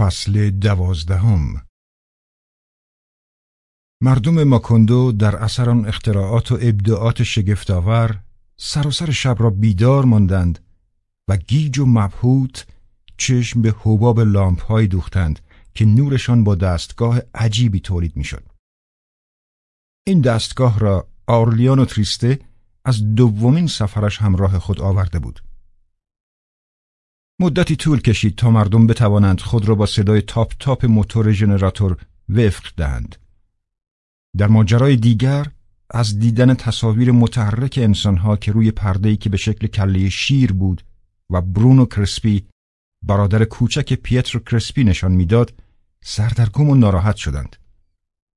فصل دوازدهم مردم ماکندو در اثر آن اختراعات و ابداعات شگفتآور سر و سر شب را بیدار ماندند و گیج و مبهوت چشم به حباب لامپ دوختند که نورشان با دستگاه عجیبی تولید می‌شد. این دستگاه را آرلیان و تریسته از دومین سفرش همراه خود آورده بود. مدتی طول کشید تا مردم بتوانند خود را با صدای تاپ تاپ موتور ژنراتور وفق دهند. در ماجرای دیگر از دیدن تصاویر متحرک انسانها که روی پردهی که به شکل کله شیر بود و برونو کرسپی برادر کوچک پیترو کرسپی نشان می‌داد سردرگم و ناراحت شدند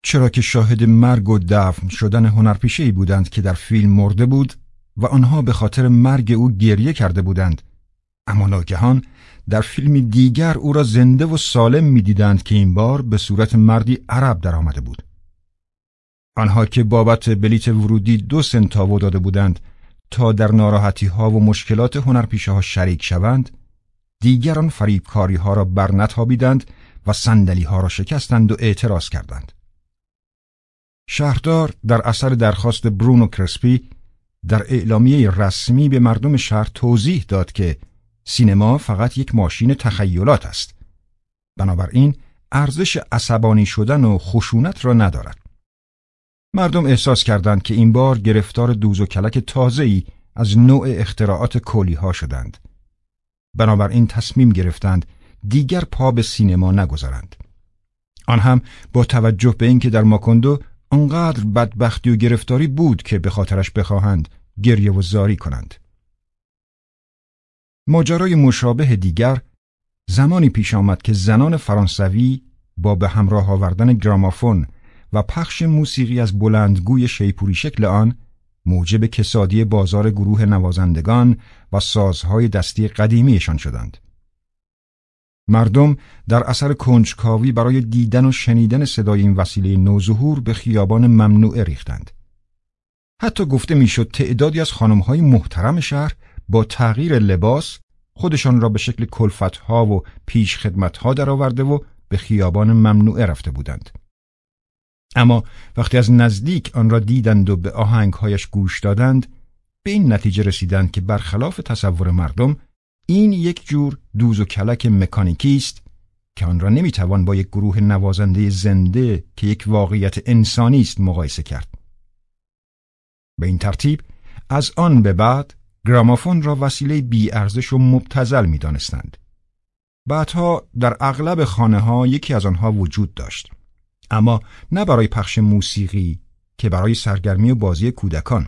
چرا که شاهد مرگ و دفن شدن هنرپیشه بودند که در فیلم مرده بود و آنها به خاطر مرگ او گریه کرده بودند اما ناگهان در فیلم دیگر او را زنده و سالم می‌دیدند که این بار به صورت مردی عرب در آمده بود. آنها که بابت بلیت ورودی دو سنتاو داده بودند تا در ناراحتی ها و مشکلات هنرپیشه ها شریک شوند دیگران فریبکاری ها را برنتابیدند و سندلی ها را شکستند و اعتراض کردند. شهردار در اثر درخواست برونو کرسپی در اعلامیه رسمی به مردم شهر توضیح داد که سینما فقط یک ماشین تخیلات است. بنابراین ارزش عصبانی شدن و خشونت را ندارد. مردم احساس کردند که این بار گرفتار دوز و کلک تازه‌ای از نوع اختراعات کولی ها شدند. بنابراین تصمیم گرفتند دیگر پا به سینما نگذارند. آن هم با توجه به اینکه در ماکندو آنقدر بدبختی و گرفتاری بود که به خاطرش بخواهند گریه و زاری کنند. ماجرای مشابه دیگر زمانی پیش آمد که زنان فرانسوی با به همراه آوردن گرامافون و پخش موسیقی از بلندگوی شیپوری شکل آن موجب کسادی بازار گروه نوازندگان و سازهای دستی قدیمیشان شدند. مردم در اثر کنجکاوی برای دیدن و شنیدن صدای این وسیله نوظهور به خیابان ممنوعه ریختند. حتی گفته می‌شد تعدادی از خانمهای محترم شهر با تغییر لباس خودشان را به شکل کلفتها و پیش خدمتها درآورده و به خیابان ممنوعه رفته بودند. اما وقتی از نزدیک آن را دیدند و به آهنگهایش گوش دادند به این نتیجه رسیدند که برخلاف تصور مردم این یک جور دوز و کلک مکانیکی است که آن را نمی‌توان با یک گروه نوازنده زنده که یک واقعیت انسانی است مقایسه کرد. به این ترتیب از آن به بعد گرامافون را وسیله بی ارزش و مبتزل می دانستند. بعدها در اغلب خانه ها یکی از آنها وجود داشت. اما نه برای پخش موسیقی که برای سرگرمی و بازی کودکان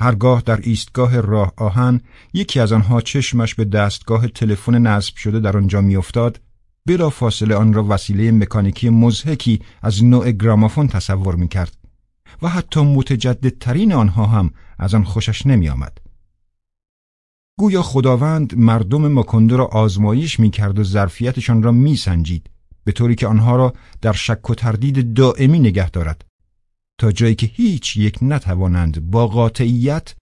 هرگاه در ایستگاه راه آهن یکی از آنها چشمش به دستگاه تلفن نصب شده در آنجا میافتاد بلا فاصله آن را وسیله مکانیکی مزهکی از نوع گرامافون تصور می کرد و حتی متجددترین آنها هم از آن خوشش نمی آمد. گویا خداوند مردم مکندو را آزمایش می کرد و ظرفیتشان را می سنجید به طوری که آنها را در شک و تردید دائمی نگه دارد تا جایی که هیچ یک نتوانند با قاطعیت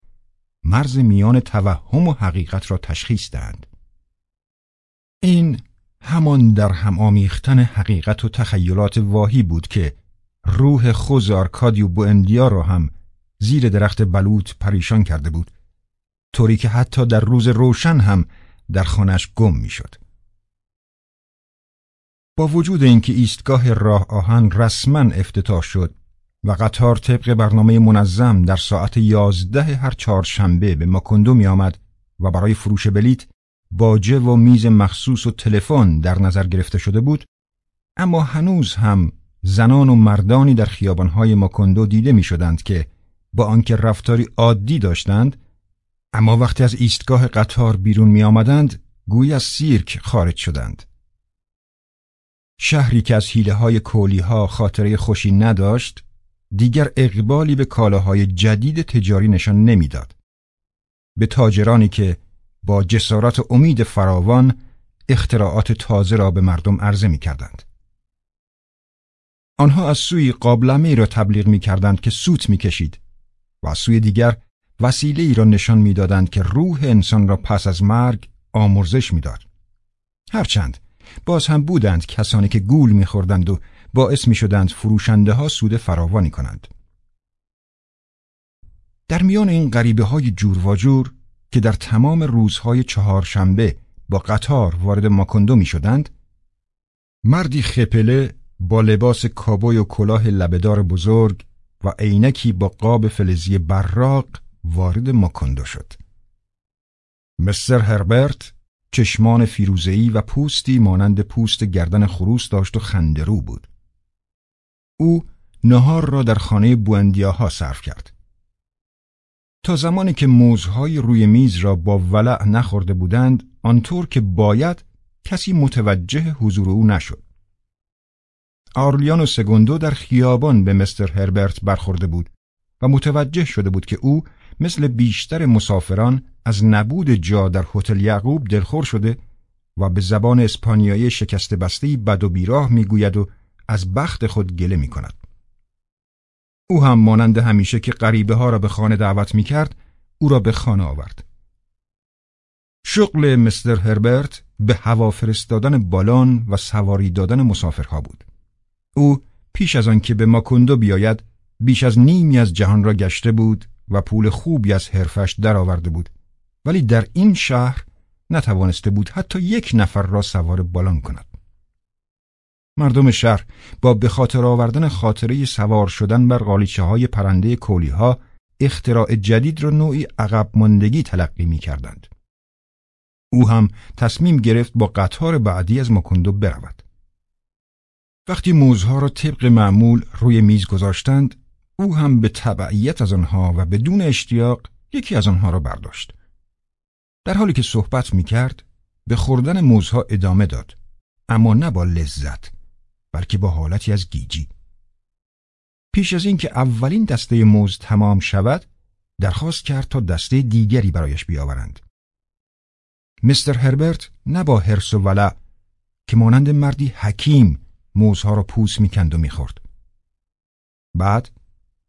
مرز میان توهم و حقیقت را تشخیص دهند این همان در هم آمیختن حقیقت و تخیلات واهی بود که روح خوز آرکادیو بوندیا را هم زیر درخت بلوط پریشان کرده بود طوری که حتی در روز روشن هم در خانش گم می‌شد. با وجود اینکه ایستگاه راه آهن رسما افتتاح شد و قطار طبق برنامه منظم در ساعت یازده هر چهارشنبه به ماکندو می آمد و برای فروش بلیت باجه و میز مخصوص و تلفن در نظر گرفته شده بود اما هنوز هم زنان و مردانی در خیابانهای ماکندو دیده می شدند که با آنکه رفتاری عادی داشتند اما وقتی از ایستگاه قطار بیرون می آمدند گویی از سیرک خارج شدند شهری که از حیله های کولی ها خاطره خوشی نداشت دیگر اقبالی به کالاهای جدید تجاری نشان نمی‌داد. به تاجرانی که با جسارت و امید فراوان اختراعات تازه را به مردم عرضه می کردند. آنها از سوی قابلمه را تبلیغ می کردند که سوت می کشید و از سوی دیگر وسیله ای را نشان می‌دادند که روح انسان را پس از مرگ آمرزش می‌داد. هرچند باز هم بودند کسانی که گول میخوردند و باعث می‌شدند فروشنده ها سود فراوانی کنند. در میان این غریبه های جور و جور که در تمام روزهای چهارشنبه با قطار وارد ماکندو می شدند مردی خپله با لباس کابوی و کلاه لبهدار بزرگ و عینکی با قاب فلزی براق وارد ماکندو شد. مستر هربرت چشمان فیروزه‌ای و پوستی مانند پوست گردن خروس داشت و خندرو بود. او نهار را در خانه بوندیاها صرف کرد. تا زمانی که موزهای روی میز را با ولع نخورده بودند آنطور که باید کسی متوجه حضور او نشد. آرلیان و سگوندو در خیابان به مستر هربرت برخورده بود و متوجه شده بود که او مثل بیشتر مسافران از نبود جا در هتل یعقوب دلخور شده و به زبان اسپانیایی شکسته بسته بد و بیراه می‌گوید و از بخت خود گله می کند. او هم مانند همیشه که غریبه ها را به خانه دعوت می کرد او را به خانه آورد. شغل مستر هربرت به هوا فرستادن بالان و سواری دادن مسافرها بود. او پیش از آنکه به ماکوندو بیاید بیش از نیمی از جهان را گشته بود و پول خوبی از حرفش درآورده بود ولی در این شهر نتوانسته بود حتی یک نفر را سوار بالان کند. مردم شهر با به خاطر آوردن خاطره سوار شدن بر قالیچه های پرنده کولی ها اختراع جدید را نوعی عقب ماندگی تلقی می کردند. او هم تصمیم گرفت با قطار بعدی از ماکندو برود. وقتی موزها را طبق معمول روی میز گذاشتند او هم به تبعیت از آنها و بدون اشتیاق یکی از آنها را برداشت. در حالی که صحبت می کرد به خوردن موزها ادامه داد اما نه با لذت بلکه با حالتی از گیجی. پیش از اینکه اولین دسته موز تمام شود درخواست کرد تا دسته دیگری برایش بیاورند. مستر هربرت نه با هرس و ولع که مانند مردی حکیم موزها را پوس می‌کند و می‌خورد. بعد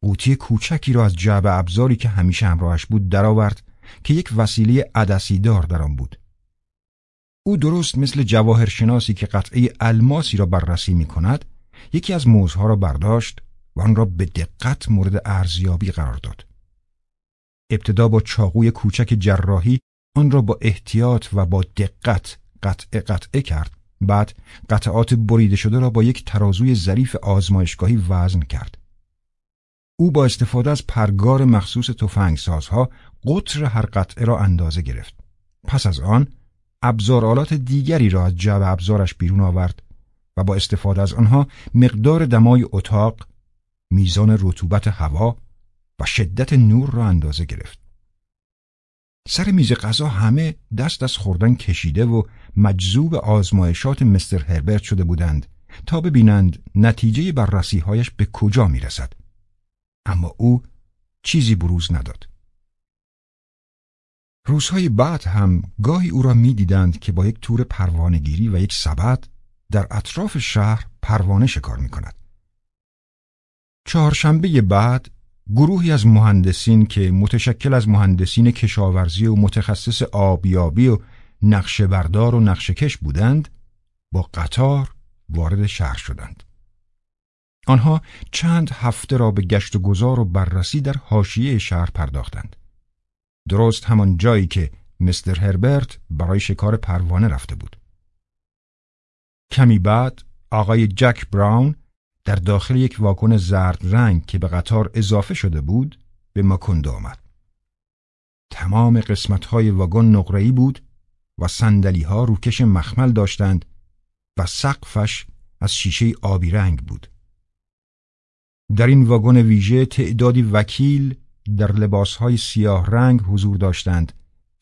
قوطی کوچکی را از جعب ابزاری که همیشه همراهش بود درآورد که یک وسیله عدسیدار در آن بود. او درست مثل جواهرشناسی که قطعه الماسی را بررسی می کند یکی از موزها را برداشت و آن را به دقت مورد ارزیابی قرار داد. ابتدا با چاقوی کوچک جراحی آن را با احتیاط و با دقت قطعه قطعه کرد بعد قطعات بریده شده را با یک ترازوی ظریف آزمایشگاهی وزن کرد. او با استفاده از پرگار مخصوص تفنگسازها قطر هر قطعه را اندازه گرفت. پس از آن ابزارالات دیگری را از جعب ابزارش بیرون آورد و با استفاده از آنها مقدار دمای اتاق، میزان رطوبت هوا و شدت نور را اندازه گرفت. سر میز غذا همه دست از خوردن کشیده و مجذوب آزمایشات مستر هربرت شده بودند تا ببینند نتیجه بررسیهایش به کجا می رسد. اما او چیزی بروز نداد. روزهای بعد هم گاهی او را می‌دیدند که با یک تور پروانگیری و یک سبد در اطراف شهر پروانه شکار می کند. چهارشنبه بعد گروهی از مهندسین که متشکل از مهندسین کشاورزی و متخصص آبیابی و نقشه بردار و نقشه کش بودند با قطار وارد شهر شدند. آنها چند هفته را به گشت و گذار و بررسی در حاشیه شهر پرداختند. درست همان جایی که مستر هربرت برای شکار پروانه رفته بود. کمی بعد آقای جک براون در داخل یک واگن زرد رنگ که به قطار اضافه شده بود به ماکوندو آمد. تمام قسمت‌های واگن نقره‌ای بود و ها روکش مخمل داشتند و سقفش از شیشه آبی رنگ بود. در این واگن ویژه تعدادی وکیل در لباسهای سیاه رنگ حضور داشتند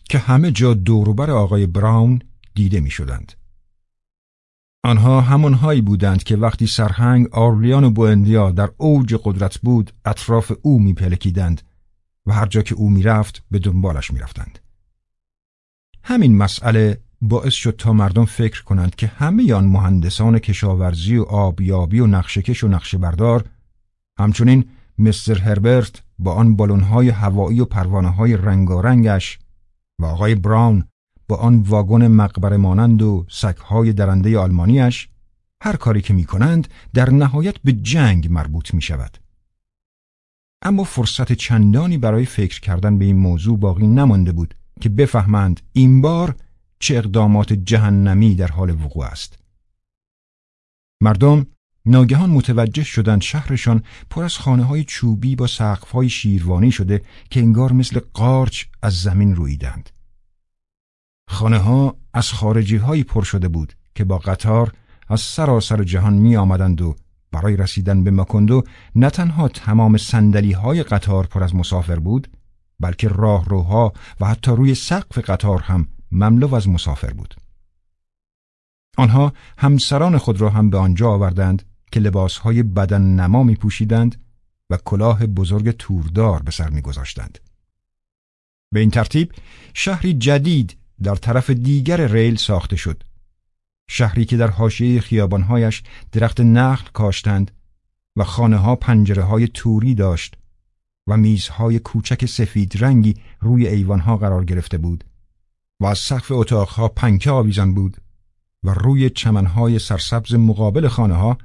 که همه جا دوروبر آقای براون دیده می شدند. آنها همانهایی بودند که وقتی سرهنگ آرلیان و بوندیا در اوج قدرت بود اطراف او میپلکیدند و هر جا که او می‌رفت به دنبالش می‌رفتند. همین مسئله باعث شد تا مردم فکر کنند که همه آن مهندسان کشاورزی و آبیابی و نقشکش و نقشه بردار همچنین مستر هربرت با آن بالونهای هوایی و پروانه های رنگارنگش و آقای براون با آن واگن مقبره مانند و سگهای درنده آلمانیش هر کاری که می کنند در نهایت به جنگ مربوط می شود. اما فرصت چندانی برای فکر کردن به این موضوع باقی نمانده بود که بفهمند این بار چه اقدامات جهنمی در حال وقوع است. مردم ناگهان متوجه شدند شهرشان پر از خانه های چوبی با سقف های شیروانی شده که انگار مثل قارچ از زمین رویدند. خانه ها از خارجی هایی پر شده بود که با قطار از سراسر جهان می آمدند و برای رسیدن به مکندو نه تنها تمام سندلی های قطار پر از مسافر بود بلکه راهروها و حتی روی سقف قطار هم مملو از مسافر بود. آنها همسران خود را هم به آنجا آوردند که لباسهای بدن نما می پوشیدند و کلاه بزرگ توردار به سر می گذاشتند. به این ترتیب شهری جدید در طرف دیگر ریل ساخته شد. شهری که در حاشیه خیابانهایش درخت نخل کاشتند و خانه ها پنجره های توری داشت و میزهای کوچک سفید رنگی روی ایوانها قرار گرفته بود و از سقف اتاقها پنکه آویزان بود و روی چمنهای سرسبز مقابل خانه ها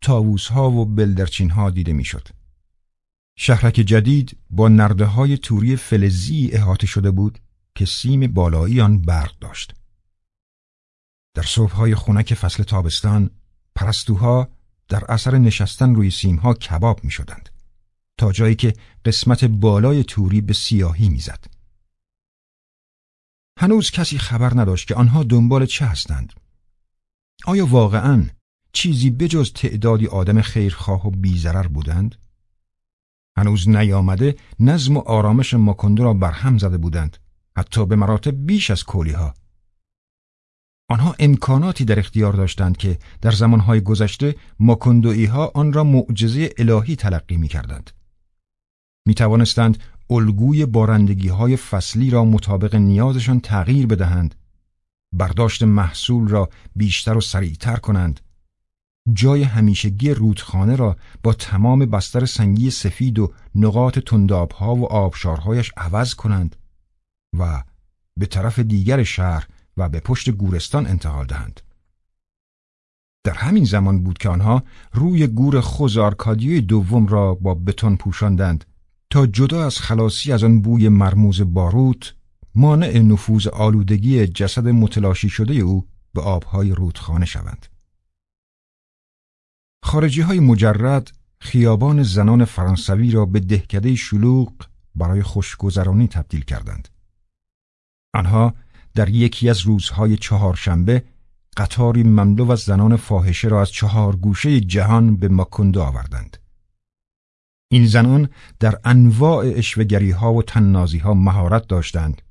تاووس ها و بلدرچین ها دیده می‌شد. شهرک جدید با نرده های توری فلزی احاطه شده بود که سیم بالایی آن برق داشت. در صبحهای خونک فصل تابستان پرستوها در اثر نشستن روی سیمها کباب می شدند تا جایی که قسمت بالای توری به سیاهی می‌زد. هنوز کسی خبر نداشت که آنها دنبال چه هستند. آیا واقعا چیزی بجز تعدادی آدم خیرخواه و بیزرر بودند؟ هنوز نیامده نظم و آرامش ماکندو را برهم زده بودند حتی به مراتب بیش از کولی ها. آنها امکاناتی در اختیار داشتند که در زمانهای گذشته ماکندوئی ها آن را معجزه الهی تلقی می کردند. می توانستند الگوی بارندگی های فصلی را مطابق نیازشان تغییر بدهند برداشت محصول را بیشتر و سریعتر کنند جای همیشگی رودخانه را با تمام بستر سنگی سفید و نقاط تندابها و آبشارهایش عوض کنند و به طرف دیگر شهر و به پشت گورستان انتقال دهند. در همین زمان بود که آنها روی گور خوزارکادیوی دوم را با بتون پوشاندند تا جدا از خلاصی از آن بوی مرموز باروت مانع نفوذ آلودگی جسد متلاشی شده او به آبهای رودخانه شوند. خارجی های مجرد خیابان زنان فرانسوی را به دهکده شلوغ برای خوشگذرانی تبدیل کردند. آنها در یکی از روزهای چهارشنبه قطاری مملو از زنان فاحشه را از چهار گوشه جهان به ماکندو آوردند. این زنان در انواع اشوگری ها و تننازی ها مهارت داشتند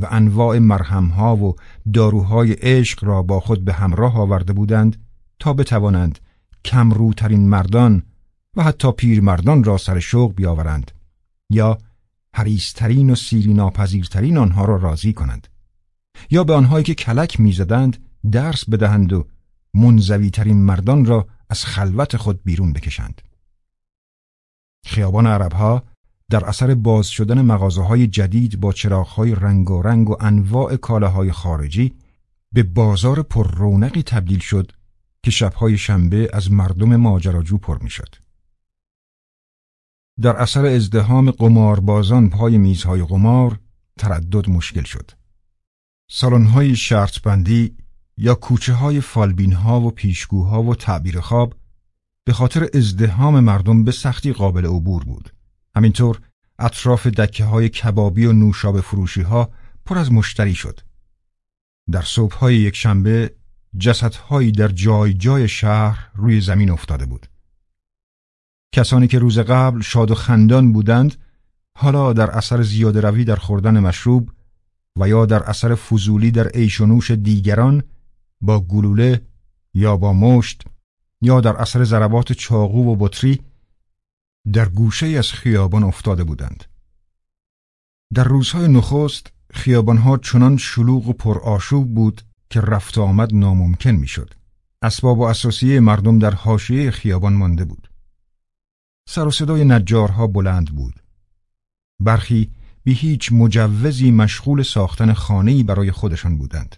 و انواع مرهم ها و داروهای عشق را با خود به همراه آورده بودند تا بتوانند کمروترین مردان و حتی پیرمردان را سر شوق بیاورند یا حریسترین و سیری ناپذیرترین آنها را راضی کنند یا به آنهایی که کلک می‌زدند درس بدهند و منزویترین مردان را از خلوت خود بیرون بکشند خیابان عربها در اثر باز شدن مغازه های جدید با چراغهای رنگ و رنگ و انواع کالاهای خارجی به بازار پر رونقی تبدیل شد که شبهای شنبه از مردم ماجراجو پر می‌شد. در اثر ازدهام قماربازان پای میزهای قمار تردد مشکل شد. سالن‌های شرط بندی یا کوچه های فالبین ها و پیشگوها و تعبیر خواب به خاطر ازدهام مردم به سختی قابل عبور بود. همینطور اطراف دکه های کبابی و نوشابه فروشی ها پر از مشتری شد. در صبح های یک شنبه جسدهایی در جای جای شهر روی زمین افتاده بود. کسانی که روز قبل شاد و خندان بودند حالا در اثر زیاده روی در خوردن مشروب و یا در اثر فضولی در عیش و نوش دیگران با گلوله یا با مشت یا در اثر ضربات چاقو و بطری در گوشه از خیابان افتاده بودند. در روزهای نخست خیابانها چنان شلوغ و پرآشوب بود که رفت آمد ناممکن می‌شد. اسباب و اساسیه مردم در حاشیه خیابان مانده بود. سر و صدای نجارها بلند بود. برخی به هیچ مجوزی مشغول ساختن خانه‌ای برای خودشان بودند.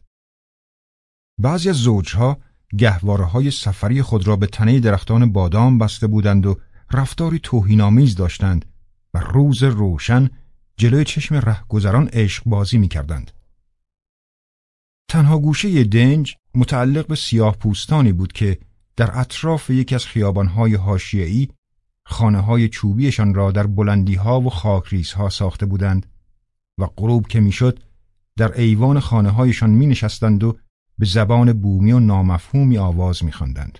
بعضی از زوجها گهواره های سفری خود را به تنه درختان بادام بسته بودند و رفتاری توهینآمیز داشتند و روز روشن جلوی چشم رهگذران عشق بازی می کردند. تنها گوشه دنج متعلق به سیاه پوستانی بود که در اطراف یکی از خیابانهای هاشیعی خانه های چوبیشان را در بلندی ها و خاکریزها ساخته بودند و غروب که می‌شد در ایوان خانه هایشان می نشستند و به زبان بومی و نامفهومی آواز می خواندند.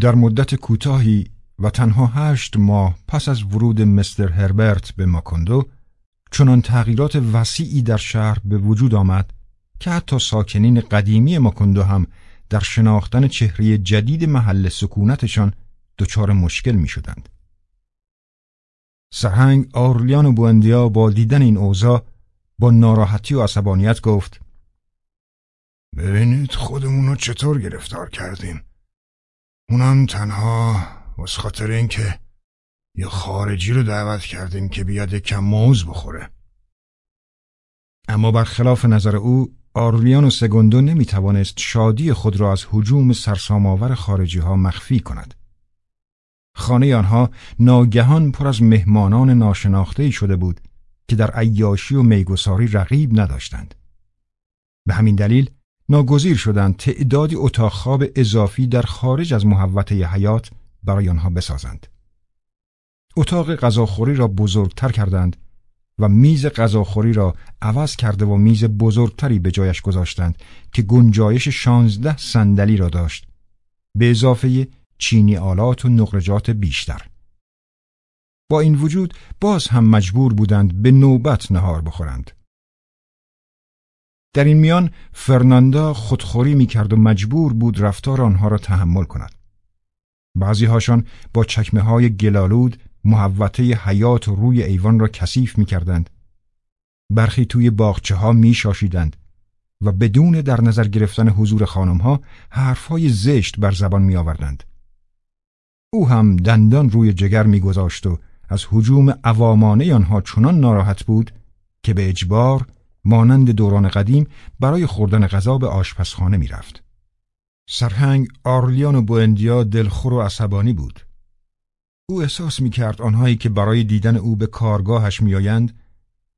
در مدت کوتاهی و تنها هشت ماه پس از ورود مستر هربرت به ماکندو چنان تغییرات وسیعی در شهر به وجود آمد که حتی ساکنین قدیمی ماکندو هم در شناختن چهره جدید محل سکونتشان دچار مشکل می شدند. سرهنگ آرلیان و بوندیا با دیدن این اوضاع با ناراحتی و عصبانیت گفت ببینید خودمون رو چطور گرفتار کردیم اونم تنها از خاطر اینکه یه خارجی رو دعوت کردیم که بیاد کم موز بخوره اما برخلاف نظر او آرلیان و سگوندو نمی توانست شادی خود را از حجوم سرسامآور خارجی ها مخفی کند. خانه آنها ناگهان پر از مهمانان ناشناخته شده بود که در عیاشی و میگساری رقیب نداشتند. به همین دلیل ناگزیر شدند تعدادی اتاق خواب اضافی در خارج از محوطه حیات برای آنها بسازند. اتاق غذاخوری را بزرگتر کردند و میز غذاخوری را عوض کرده و میز بزرگتری به جایش گذاشتند که گنجایش شانزده صندلی را داشت به اضافه چینی آلات و نقرجات بیشتر با این وجود باز هم مجبور بودند به نوبت نهار بخورند در این میان فرناندا خودخوری می کرد و مجبور بود رفتار آنها را تحمل کند بعضی هاشان با چکمه های گلالود محوطه حیات و روی ایوان را کثیف می کردند. برخی توی باغچه ها می شاشیدند و بدون در نظر گرفتن حضور خانم ها حرف های زشت بر زبان می آوردند. او هم دندان روی جگر می گذاشت و از حجوم عوامانه آنها چنان ناراحت بود که به اجبار مانند دوران قدیم برای خوردن غذا به آشپزخانه می رفت. سرهنگ آرلیان و بوندیا دلخور و عصبانی بود. او احساس می کرد آنهایی که برای دیدن او به کارگاهش میآیند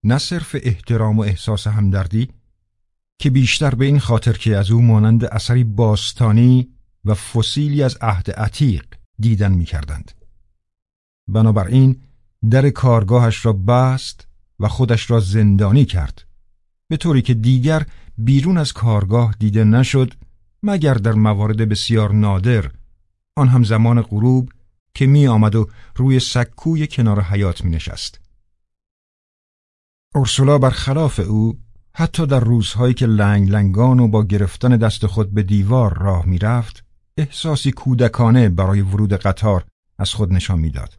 نه صرف احترام و احساس همدردی که بیشتر به این خاطر که از او مانند اثری باستانی و فسیلی از عهد عتیق دیدن می کردند. بنابراین در کارگاهش را بست و خودش را زندانی کرد به طوری که دیگر بیرون از کارگاه دیده نشد مگر در موارد بسیار نادر آن هم زمان غروب که می آمد و روی سکوی کنار حیات می نشست. اورسولا برخلاف او حتی در روزهایی که لنگ لنگان و با گرفتن دست خود به دیوار راه می رفت احساسی کودکانه برای ورود قطار از خود نشان می‌داد.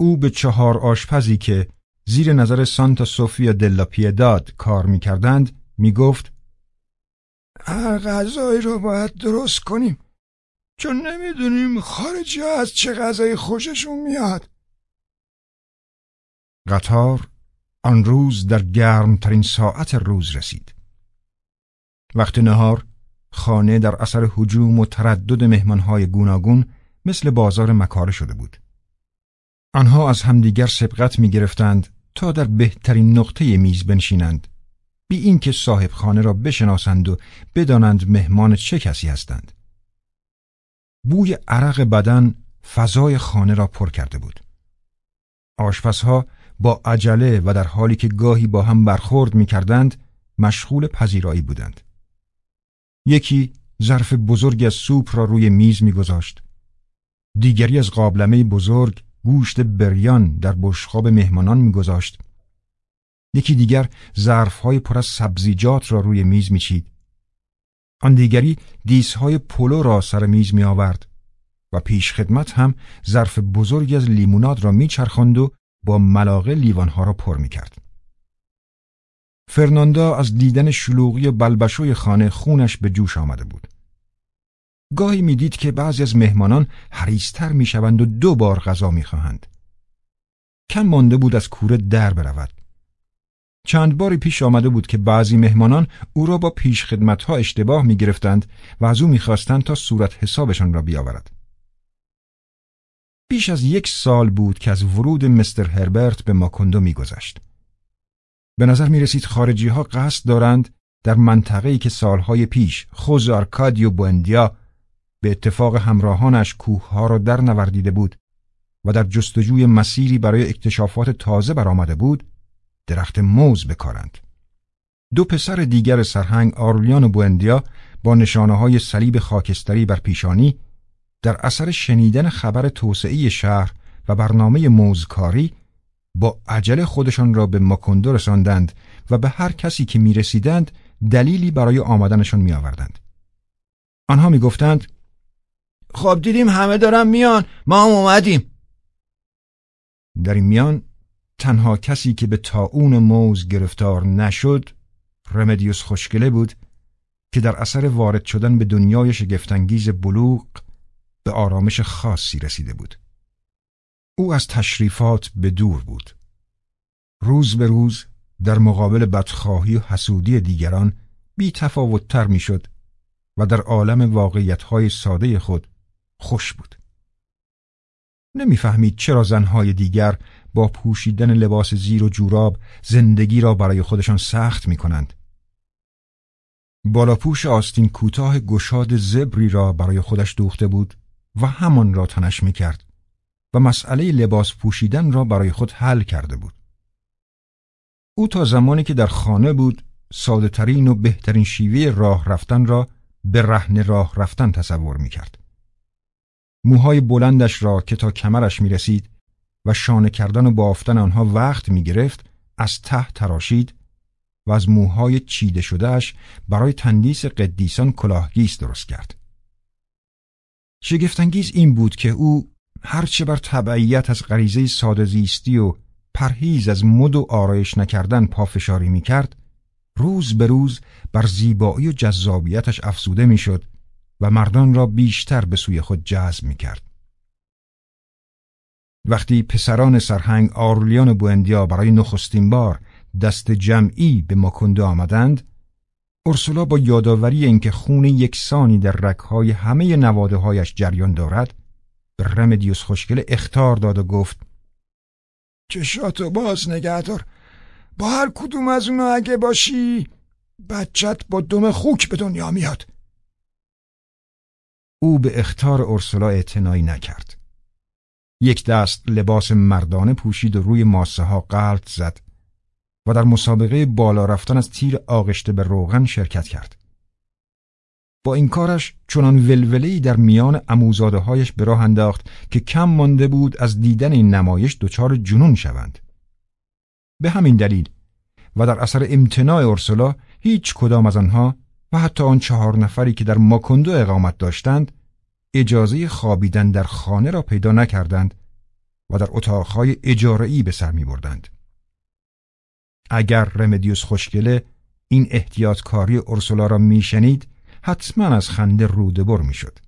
او به چهار آشپزی که زیر نظر سانتا سوفیا دلا پیداد کار می کردند می گفت هر غذایی را باید درست کنیم چون نمی‌دونیم خارجی از چه غذای خوششون میاد قطار آن روز در گرمترین ساعت روز رسید وقت نهار خانه در اثر حجوم و تردد مهمانهای گوناگون مثل بازار مکاره شده بود آنها از همدیگر سبقت می گرفتند تا در بهترین نقطه میز بنشینند بی اینکه صاحب خانه را بشناسند و بدانند مهمان چه کسی هستند بوی عرق بدن فضای خانه را پر کرده بود. آشپزها با عجله و در حالی که گاهی با هم برخورد می کردند مشغول پذیرایی بودند. یکی ظرف بزرگی از سوپ را روی میز میگذاشت. دیگری از قابلمه بزرگ گوشت بریان در بشخاب مهمانان میگذاشت. یکی دیگر ظرفهای پر از سبزیجات را روی میز میچید. آن دیگری دیسهای پلو را سر میز می آورد و پیش خدمت هم ظرف بزرگی از لیموناد را میچرخاند و با ملاقه لیوانها را پر می کرد. فرناندا از دیدن شلوغی و بلبشوی خانه خونش به جوش آمده بود. گاهی می‌دید که بعضی از مهمانان حریستر می‌شوند و دو بار غذا می‌خواهند. کم مانده بود از کوره در برود چند باری پیش آمده بود که بعضی مهمانان او را با پیش ها اشتباه می گرفتند و از او می‌خواستند تا صورت حسابشان را بیاورد. بیش از یک سال بود که از ورود مستر هربرت به ماکندو میگذشت. به نظر می رسید خارجی ها قصد دارند در منطقه‌ای که سالهای پیش خوز آرکادیو بوندیا به اتفاق همراهانش کوه را در نوردیده بود و در جستجوی مسیری برای اکتشافات تازه برآمده بود درخت موز بکارند. دو پسر دیگر سرهنگ آرولیان و بوندیا با نشانه های صلیب خاکستری بر پیشانی در اثر شنیدن خبر توسعه شهر و برنامه موزکاری با عجله خودشان را به ماکندو رساندند و به هر کسی که می رسیدند دلیلی برای آمدنشان می آوردند. آنها می گفتند خب دیدیم همه دارن میان ما هم اومدیم در این میان تنها کسی که به تاون موز گرفتار نشد رمدیوس خوشگله بود که در اثر وارد شدن به دنیای شگفتانگیز بلوغ به آرامش خاصی رسیده بود. او از تشریفات به دور بود. روز به روز در مقابل بدخواهی و حسودی دیگران بی تفاوتتر می‌شد و در عالم واقعیتهای ساده خود خوش بود. نمی‌فهمید چرا زنهای دیگر با پوشیدن لباس زیر و جوراب زندگی را برای خودشان سخت می کنند. بالاپوش آستین کوتاه گشاد زبری را برای خودش دوخته بود و همان را تنش می کرد و مسئله لباس پوشیدن را برای خود حل کرده بود. او تا زمانی که در خانه بود ساده ترین و بهترین شیوه راه رفتن را به رهن راه رفتن تصور می کرد. موهای بلندش را که تا کمرش می رسید و شانه کردن و بافتن آنها وقت می گرفت از ته تراشید و از موهای چیده شدهش برای تندیس قدیسان کلاهگیس درست کرد. شگفتانگیز این بود که او هرچه بر تبعیت از غریزه ساده زیستی و پرهیز از مد و آرایش نکردن پافشاری می کرد روز به روز بر زیبایی و جذابیتش افزوده می‌شد و مردان را بیشتر به سوی خود جذب می کرد. وقتی پسران سرهنگ آرلیان بوندیا برای نخستین بار دست جمعی به ماکندو آمدند اورسولا با یادآوری اینکه خون یکسانی در رکهای همه نواده هایش جریان دارد به رمدیوس خوشگل اختار داد و گفت چشاتو باز نگهدار. با هر کدوم از اونا اگه باشی بچت با دم خوک به دنیا میاد. او به اختار اورسولا اعتنایی نکرد. یک دست لباس مردانه پوشید و روی ماسه ها قلط زد و در مسابقه بالا رفتن از تیر آغشته به روغن شرکت کرد. با این کارش چنان ولوله‌ای در میان اموزاده هایش به راه انداخت که کم مانده بود از دیدن این نمایش دچار جنون شوند. به همین دلیل و در اثر امتناع اورسولا هیچ کدام از آنها و حتی آن چهار نفری که در ماکندو اقامت داشتند اجازه خوابیدن در خانه را پیدا نکردند و در اتاقهای اجاره‌ای به سر می بردند. اگر رمدیوس خوشگله این احتیاطکاری اورسولا را میشنید حتما از خنده رودبر می‌شد.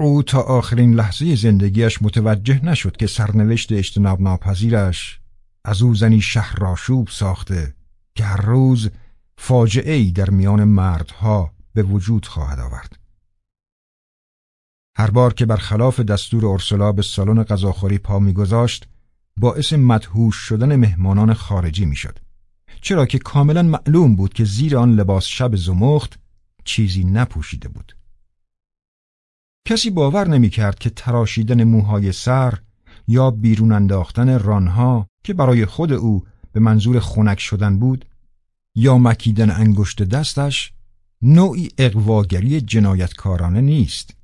او تا آخرین لحظه زندگیش متوجه نشد که سرنوشت اجتناب ناپذیرش از او زنی شهرآشوب ساخته که هر روز فاجعه ای در میان مردها به وجود خواهد آورد. هر بار که برخلاف دستور اورسولا به سالن غذاخوری پا میگذاشت باعث مدهوش شدن مهمانان خارجی می‌شد چرا که کاملا معلوم بود که زیر آن لباس شب زمخت چیزی نپوشیده بود. کسی باور نمی‌کرد که تراشیدن موهای سر یا بیرون انداختن رانها که برای خود او به منظور خنک شدن بود یا مکیدن انگشت دستش نوعی اقواگری جنایتکارانه نیست.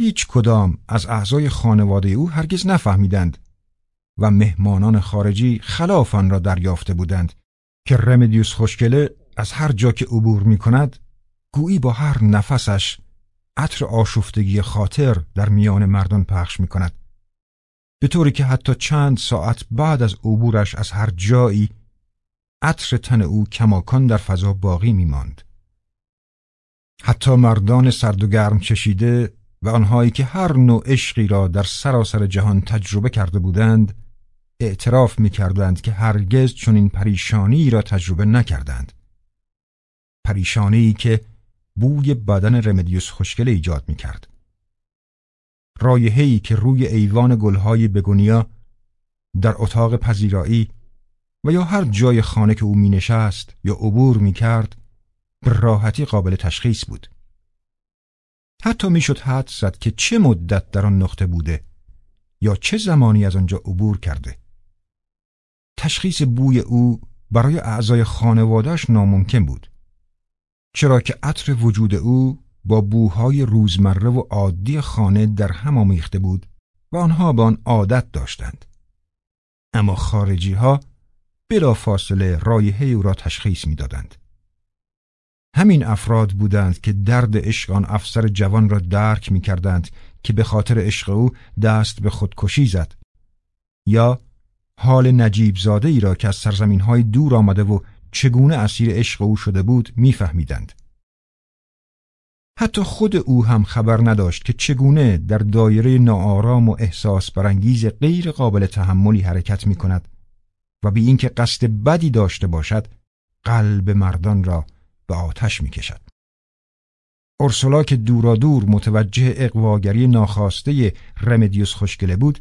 هیچ کدام از اعضای خانواده او هرگز نفهمیدند و مهمانان خارجی خلاف آن را دریافته بودند که رمدیوس خوشگله از هر جا که عبور می کند گویی با هر نفسش عطر آشفتگی خاطر در میان مردان پخش می کند به طوری که حتی چند ساعت بعد از عبورش از هر جایی عطر تن او کماکان در فضا باقی می ماند. حتی مردان سرد و گرم چشیده و آنهایی که هر نوع عشقی را در سراسر جهان تجربه کرده بودند اعتراف می کردند که هرگز چنین پریشانی را تجربه نکردند پریشانی که بوی بدن رمدیوس خوشگل ایجاد می کرد رایحه‌ای که روی ایوان گلهای بگونیا در اتاق پذیرایی و یا هر جای خانه که او می نشست یا عبور می کرد راحتی قابل تشخیص بود. حتی می‌شد حد زد که چه مدت در آن نقطه بوده یا چه زمانی از آنجا عبور کرده. تشخیص بوی او برای اعضای خانوادهش ناممکن بود. چرا که عطر وجود او با بوهای روزمره و عادی خانه در هم آمیخته بود و آنها به آن عادت داشتند. اما خارجی ها بلا فاصله رایحه او را تشخیص می‌دادند. همین افراد بودند که درد عشق آن افسر جوان را درک می کردند که به خاطر عشق او دست به خودکشی زد یا حال نجیب زاده ای را که از سرزمین های دور آمده و چگونه اسیر عشق او شده بود میفهمیدند. حتی خود او هم خبر نداشت که چگونه در دایره ناآرام و احساس برانگیز غیر قابل تحملی حرکت می کند و بی اینکه قصد بدی داشته باشد قلب مردان را به آتش می کشد. ارسلا که دورا دور متوجه اقواگری ناخواسته رمدیوس خوشگله بود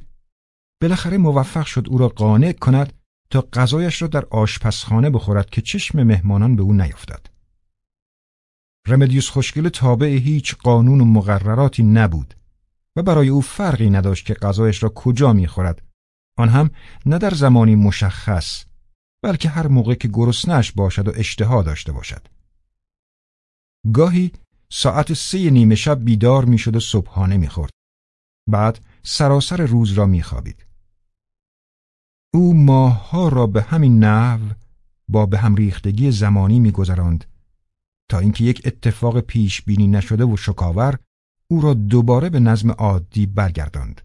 بالاخره موفق شد او را قانع کند تا غذایش را در آشپزخانه بخورد که چشم مهمانان به او نیفتد. رمدیوس خوشگل تابع هیچ قانون و مقرراتی نبود و برای او فرقی نداشت که غذایش را کجا می‌خورد. آن هم نه در زمانی مشخص بلکه هر موقع که گرسنش باشد و اشتها داشته باشد. گاهی ساعت سه نیمه شب بیدار می‌شد و صبحانه می‌خورد. بعد سراسر روز را میخوابید. او ماهها را به همین نحو با به هم ریختگی زمانی میگذراند تا اینکه یک اتفاق پیش بینی نشده و شکاور او را دوباره به نظم عادی برگرداند.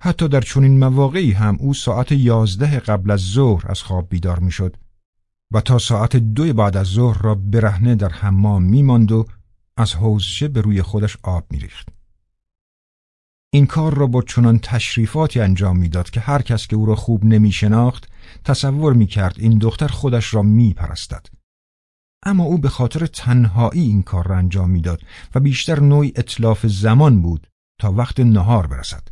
حتی در چنین مواقعی هم او ساعت یازده قبل از ظهر از خواب بیدار می‌شد و تا ساعت دو بعد از ظهر را برهنه در حمام میماند و از حوزشه به روی خودش آب میریخت. این کار را با چنان تشریفاتی انجام می‌داد که هر کس که او را خوب نمی شناخت تصور می کرد این دختر خودش را می پرستد. اما او به خاطر تنهایی این کار را انجام می‌داد و بیشتر نوعی اطلاف زمان بود تا وقت نهار برسد.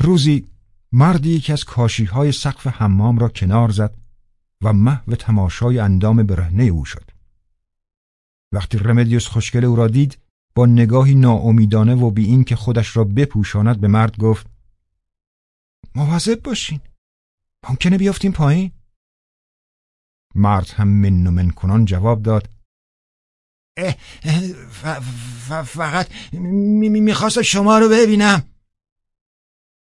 روزی مردی یکی از کاشی های سقف حمام را کنار زد و محو تماشای اندام برهنه او شد. وقتی رمدیوس خوشگل او را دید با نگاهی ناامیدانه و بی این که خودش را بپوشاند به مرد گفت مواظب باشین ممکنه بیافتیم پایین. مرد هم من و من کنان جواب داد فقط می‌خواست شما رو ببینم.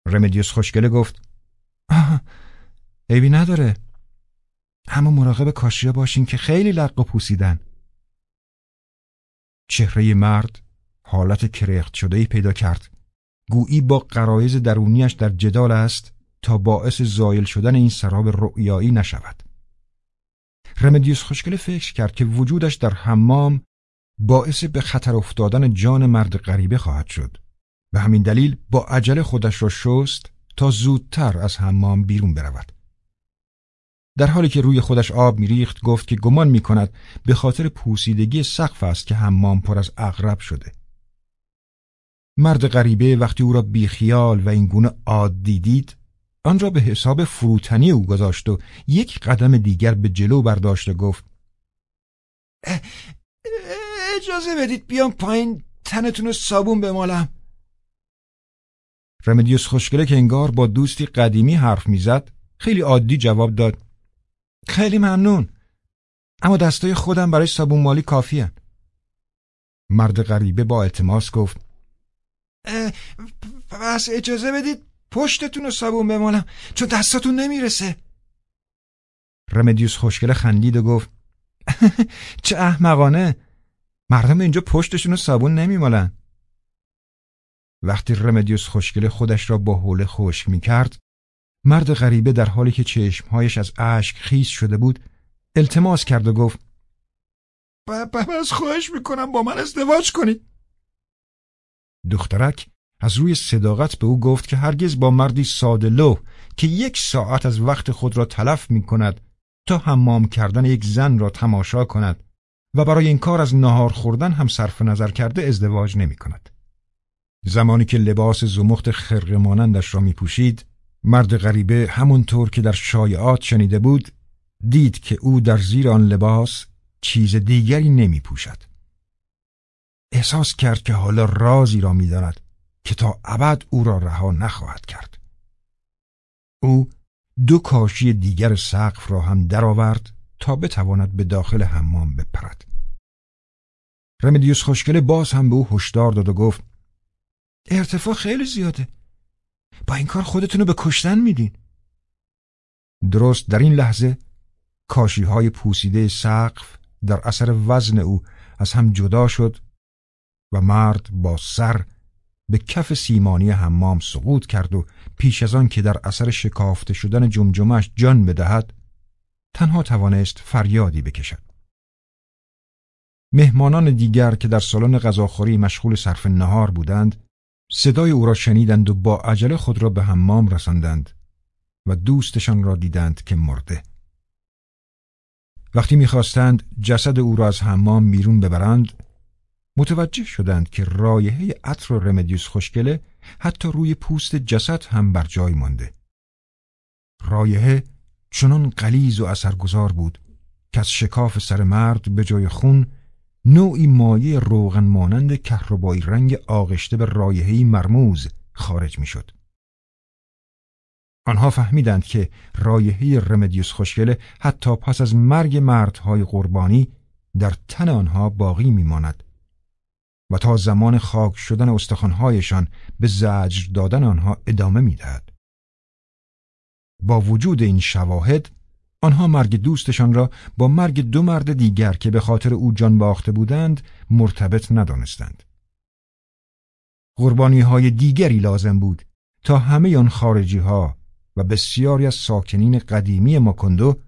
رمدیوس خوشگله گفت عیبی نداره اما مراقب کاشیا باشین که خیلی لق و پوسیدن. چهره مرد حالت کرخت شده پیدا کرد. گویی با قرایز درونیش در جدال است تا باعث زایل شدن این سراب رؤیایی نشود. رمدیوس خوشگل فکر کرد که وجودش در حمام باعث به خطر افتادن جان مرد غریبه خواهد شد به همین دلیل با عجله خودش را شست تا زودتر از حمام بیرون برود. در حالی که روی خودش آب میریخت گفت که گمان می کند به خاطر پوسیدگی سقف است که حمام پر از اغرب شده. مرد غریبه وقتی او را بیخیال و این گونه عادی دید آن را به حساب فروتنی او گذاشت و یک قدم دیگر به جلو برداشت و گفت اجازه بدید بیام پایین تنتون رو صابون بمالم. رمدیوس خوشگله که انگار با دوستی قدیمی حرف می‌زد خیلی عادی جواب داد خیلی ممنون. اما دستای خودم برای صابون مالی کافی هن. مرد غریبه با التماس گفت پس اجازه بدید پشتتون رو صابون بمالم چون دستاتون نمی‌رسه. رمدیوس خوشگله خندید و گفت چه احمقانه مردم اینجا پشتشون رو صابون نمیمالن. وقتی رمدیوس خوشگله خودش را با حوله خشک می کرد مرد غریبه در حالی که چشمهایش از اشک خیس شده بود التماس کرد و گفت از خواهش می‌کنم با من ازدواج کنی دخترک از روی صداقت به او گفت که هرگز با مردی ساده لو که یک ساعت از وقت خود را تلف می کند تا حمام کردن یک زن را تماشا کند و برای این کار از نهار خوردن هم صرف نظر کرده ازدواج نمی کند. زمانی که لباس زمخت خرق مانندش را می پوشید، مرد غریبه همونطور که در شایعات شنیده بود دید که او در زیر آن لباس چیز دیگری نمی پوشد. احساس کرد که حالا رازی را می دارد که تا ابد او را رها نخواهد کرد. او دو کاشی دیگر سقف را هم درآورد تا بتواند به داخل حمام بپرد. رمدیوس خوشگله باز هم به او هشدار داد و گفت ارتفاع خیلی زیاده. با این کار خودتون رو به کشتن میدین. درست در این لحظه کاشی های پوسیده سقف در اثر وزن او از هم جدا شد و مرد با سر به کف سیمانی حمام سقوط کرد و پیش از آن که در اثر شکافته شدن جمجمش جان بدهد تنها توانست فریادی بکشد مهمانان دیگر که در سالن غذاخوری مشغول صرف نهار بودند صدای او را شنیدند و با عجله خود را به حمام رساندند و دوستشان را دیدند که مرده وقتی می‌خواستند جسد او را از حمام بیرون ببرند متوجه شدند که رایحه عطر و رمدیوس خوشگله حتی روی پوست جسد هم بر جای مانده. رایحه چنان قلیز و اثرگذار بود که از شکاف سر مرد به جای خون نوعی مایه روغن مانند کهربایی رنگ آغشته به رایحه‌ای مرموز خارج می‌شد. آنها فهمیدند که رایحه رمدیوس خوشگله حتی پس از مرگ مردهای قربانی در تن آنها باقی میماند و تا زمان خاک شدن استخوانهایشان به زجر دادن آنها ادامه می‌دهد. با وجود این شواهد آنها مرگ دوستشان را با مرگ دو مرد دیگر که به خاطر او جان باخته بودند مرتبط ندانستند. قربانی های دیگری لازم بود تا همه آن خارجی ها و بسیاری از ساکنین قدیمی ماکندو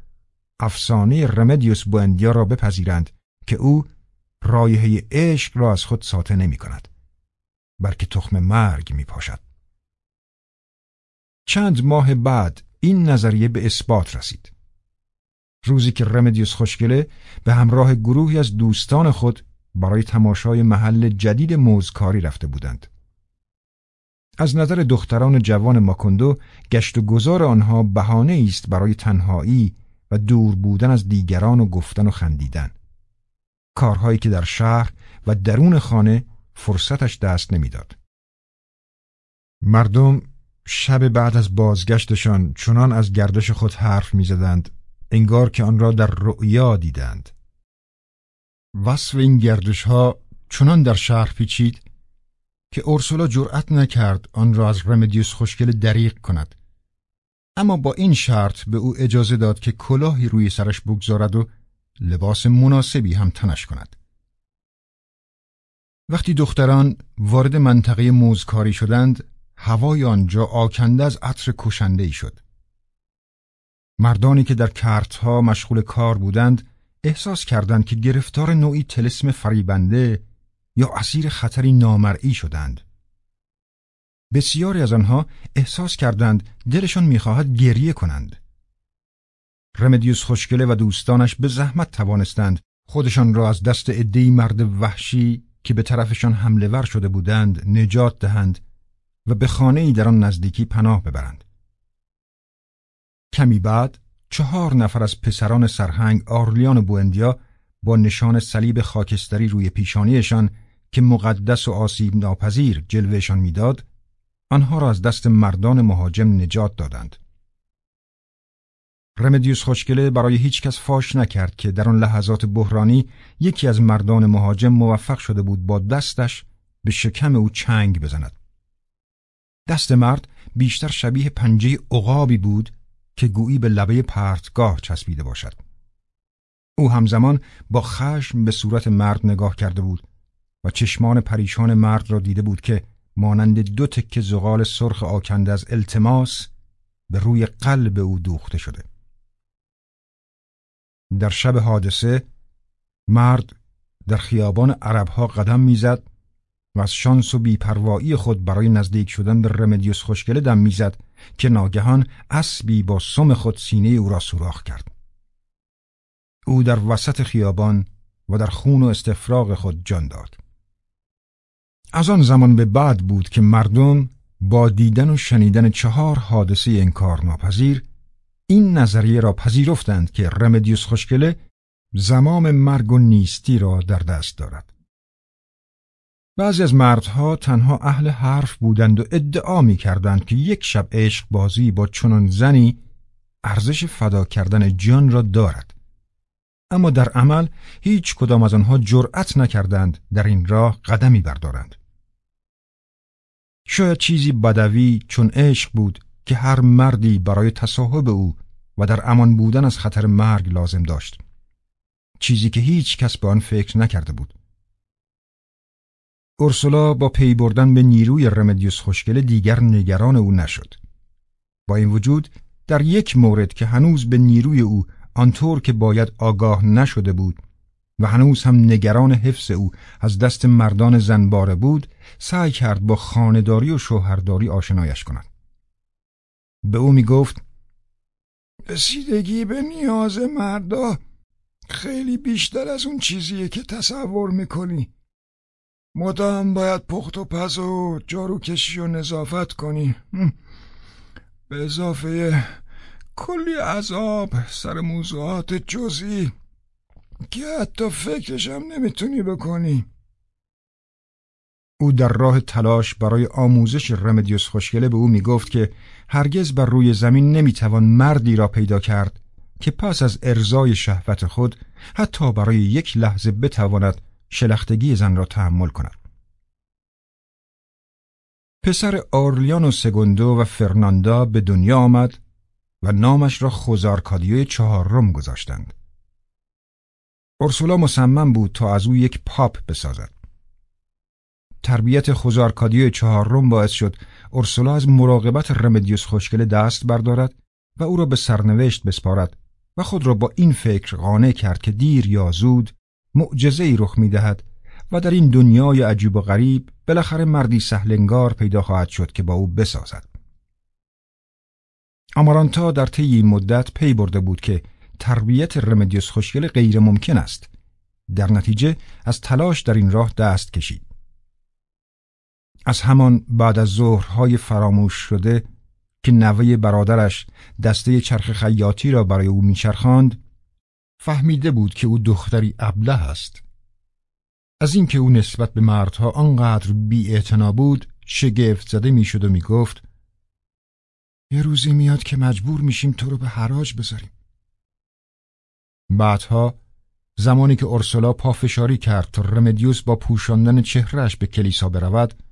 افسانه رمدیوس بوندیا را بپذیرند که او رایحه عشق را از خود ساته نمی کند بلکه تخم مرگ می پاشد. چند ماه بعد این نظریه به اثبات رسید. روزی که رمدیوس خوشگله به همراه گروهی از دوستان خود برای تماشای محل جدید موزکاری رفته بودند. از نظر دختران جوان ماکندو گشت و گذار آنها بهانه است برای تنهایی و دور بودن از دیگران و گفتن و خندیدن. کارهایی که در شهر و درون خانه فرصتش دست نمی‌داد. مردم شب بعد از بازگشتشان چنان از گردش خود حرف می‌زدند انگار که آن را در رؤیا دیدند. وصف این گردش ها چنان در شهر پیچید که اورسولا جرأت نکرد آن را از رمدیوس خوشگل دریق کند اما با این شرط به او اجازه داد که کلاهی روی سرش بگذارد و لباس مناسبی هم تنش کند. وقتی دختران وارد منطقه موزکاری شدند، هوای آنجا آکنده از عطر کشنده شد. مردانی که در کرتها مشغول کار بودند، احساس کردند که گرفتار نوعی تلسم فریبنده یا اسیر خطری نامرئی شدند. بسیاری از آنها احساس کردند دلشان می‌خواهد گریه کنند. رمدیوس خوشگله و دوستانش به زحمت توانستند خودشان را از دست عدهای مرد وحشی که به طرفشان حمله ور شده بودند نجات دهند و به خانه در آن نزدیکی پناه ببرند. کمی بعد چهار نفر از پسران سرهنگ آرلیان بوندیا با نشان صلیب خاکستری روی پیشانیشان که مقدس و آسیب ناپذیر جلوهشان می‌داد آنها را از دست مردان مهاجم نجات دادند. رمدیوس خوشگله برای هیچ کس فاش نکرد که در آن لحظات بحرانی یکی از مردان مهاجم موفق شده بود با دستش به شکم او چنگ بزند. دست مرد بیشتر شبیه پنجه عقابی بود که گویی به لبه پرتگاه چسبیده باشد. او همزمان با خشم به صورت مرد نگاه کرده بود و چشمان پریشان مرد را دیده بود که مانند دو تکه زغال سرخ آکنده از التماس به روی قلب او دوخته شده. در شب حادثه مرد در خیابان عربها قدم می‌زد و از شانس و بیپروایی خود برای نزدیک شدن به رمدیوس خوشگله دم می‌زد که ناگهان اسبی با سم خود سینه او را سوراخ کرد. او در وسط خیابان و در خون و استفراغ خود جان داد. از آن زمان به بعد بود که مردم با دیدن و شنیدن چهار حادثه انکار ناپذیر این نظریه را پذیرفتند که رمدیوس خوشگله زمام مرگ و نیستی را در دست دارد. بعضی از مردها تنها اهل حرف بودند و ادعا می کردند که یک شب عشق بازی با چنان زنی ارزش فدا کردن جان را دارد. اما در عمل هیچ کدام از آنها جرأت نکردند در این راه قدمی بردارند. شاید چیزی بدوی چون عشق بود که هر مردی برای تصاحب او و در امان بودن از خطر مرگ لازم داشت. چیزی که هیچ کس به آن فکر نکرده بود. اورسولا با پی بردن به نیروی رمدیوس خوشگل دیگر نگران او نشد. با این وجود در یک مورد که هنوز به نیروی او آنطور که باید آگاه نشده بود و هنوز هم نگران حفظ او از دست مردان زنباره بود سعی کرد با خانداری و شوهرداری آشنایش کند. به او می گفت رسیدگی به نیاز مردا خیلی بیشتر از اون چیزیه که تصور می‌کنی مدام باید پخت و پز و جارو کشی و نظافت کنی. به اضافه کلی عذاب سر موضوعات جزئی که حتی فکرشم نمی‌تونی بکنی. او در راه تلاش برای آموزش رمدیوس خوشگله به او می‌گفت که هرگز بر روی زمین نمی‌توان مردی را پیدا کرد که پس از ارزای شهوت خود حتی برای یک لحظه بتواند شلختگی زن را تحمل کند. پسر آرلیان و سگوندو و فرناندا به دنیا آمد و نامش را خوزارکادیو چهارم گذاشتند. اورسولا مصمم بود تا از او یک پاپ بسازد. تربیت خوزارکادیو چهارم باعث شد اورسولا از مراقبت رمدیوس خوشگل دست بردارد و او را به سرنوشت بسپارد و خود را با این فکر قانع کرد که دیر یا زود معجزه ای رخ می دهد و در این دنیای عجیب و غریب بالاخره مردی سهلنگار پیدا خواهد شد که با او بسازد. آمارانتا در طی این مدت پی برده بود که تربیت رمدیوس خوشگل غیر ممکن است. در نتیجه از تلاش در این راه دست کشید. از همان بعد از ظهرهای فراموش شده که نوه برادرش دسته چرخ خیاطی را برای او میچرخاند فهمیده بود که او دختری ابله است. از اینکه او نسبت به مردها آنقدر بی بود شگفت زده می‌شد و می‌گفت یه روزی میاد که مجبور میشیم تو رو به حراج بذاریم. بعدها زمانی که اورسولا پافشاری کرد تا رمدیوس با پوشاندن چهرهش به کلیسا برود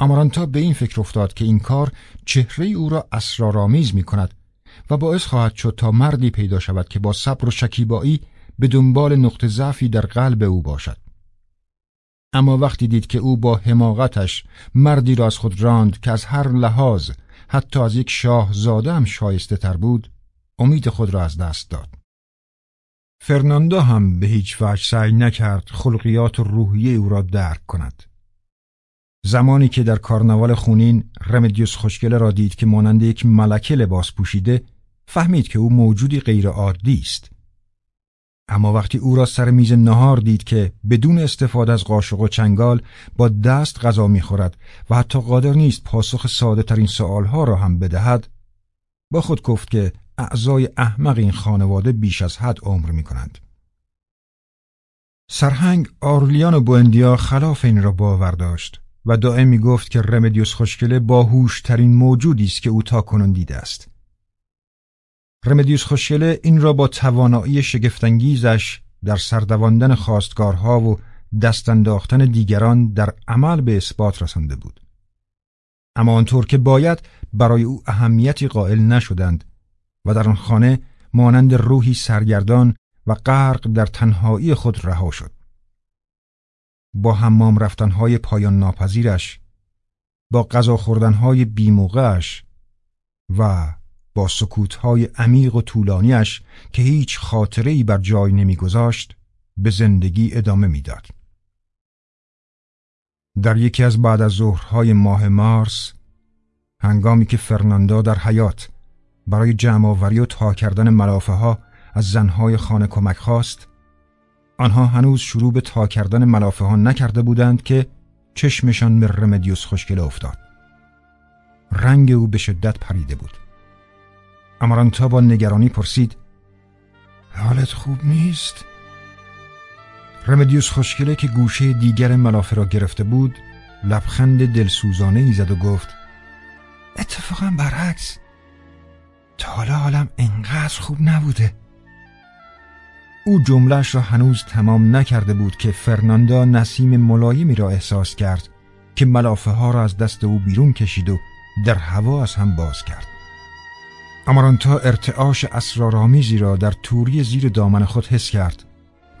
امارانتا به این فکر افتاد که این کار چهره او را اسرارآمیز می کند و باعث خواهد شد تا مردی پیدا شود که با صبر و شکیبایی به دنبال نقطه ضعفی در قلب او باشد. اما وقتی دید که او با حماقتش مردی را از خود راند که از هر لحاظ حتی از یک شاه زاده هم شایسته تر بود امید خود را از دست داد. فرناندو هم به هیچ وجه سعی نکرد خلقیات و روحیه او را درک کند. زمانی که در کارناوال خونین رمدیوس خوشگله را دید که مانند یک ملکه لباس پوشیده فهمید که او موجودی غیر عادی است اما وقتی او را سر میز نهار دید که بدون استفاده از قاشق و چنگال با دست غذا می‌خورد و حتی قادر نیست پاسخ ساده ترین سوالها را هم بدهد با خود گفت که اعضای احمق این خانواده بیش از حد عمر می کنند. سرهنگ آرلیان و بوندیا خلاف این را باور داشت و دائم می گفت که رمدیوس خوشکله باهوش ترین موجودی است که او تا کنون دیده است. رمدیوس خوشکله این را با توانایی شگفتانگیزش در سردواندن خواستگارها و دست انداختن دیگران در عمل به اثبات رسانده بود. اما آنطور که باید برای او اهمیتی قائل نشدند و در آن خانه مانند روحی سرگردان و غرق در تنهایی خود رها شد. با حمام رفتنهای پایان ناپذیرش با غذا خوردنهای بیموقعش و با سکوتهای عمیق و طولانیش که هیچ خاطره ای بر جای نمیگذاشت به زندگی ادامه می‌داد. در یکی از بعد از ظهرهای ماه مارس هنگامی که فرناندا در حیات برای جمع آوری و تا کردن ملافه ها از زنهای خانه کمک خواست آنها هنوز شروع به تا کردن ملافه ها نکرده بودند که چشمشان به رمدیوس خوشگله افتاد رنگ او به شدت پریده بود امارانتا با نگرانی پرسید حالت خوب نیست؟ رمدیوس خوشگله که گوشه دیگر ملافه را گرفته بود لبخند دلسوزانه ای زد و گفت اتفاقا برعکس. تا حالا حالم انقدر خوب نبوده. او جملهش را هنوز تمام نکرده بود که فرناندا نسیم ملایمی را احساس کرد که ملافه ها را از دست او بیرون کشید و در هوا از هم باز کرد. امارانتا ارتعاش اسرارآمیزی را در توری زیر دامن خود حس کرد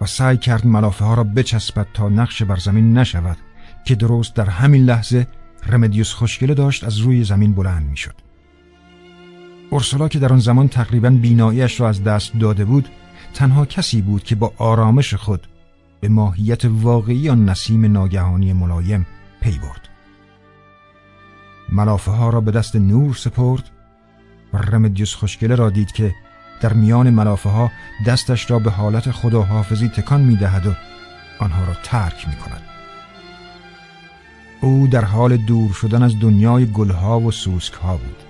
و سعی کرد ملافه ها را بچسبد تا نقش بر زمین نشود که درست در همین لحظه رمدیوس خوشگله داشت از روی زمین بلند می‌شد. اورسولا که در آن زمان تقریبا بیناییش را از دست داده بود تنها کسی بود که با آرامش خود به ماهیت واقعی آن نسیم ناگهانی ملایم پی برد ملافه ها را به دست نور سپرد رمدیوس خوشگله را دید که در میان ملافه ها دستش را به حالت خداحافظی تکان می دهد و آنها را ترک می کند. او در حال دور شدن از دنیای گلها و سوسک ها بود.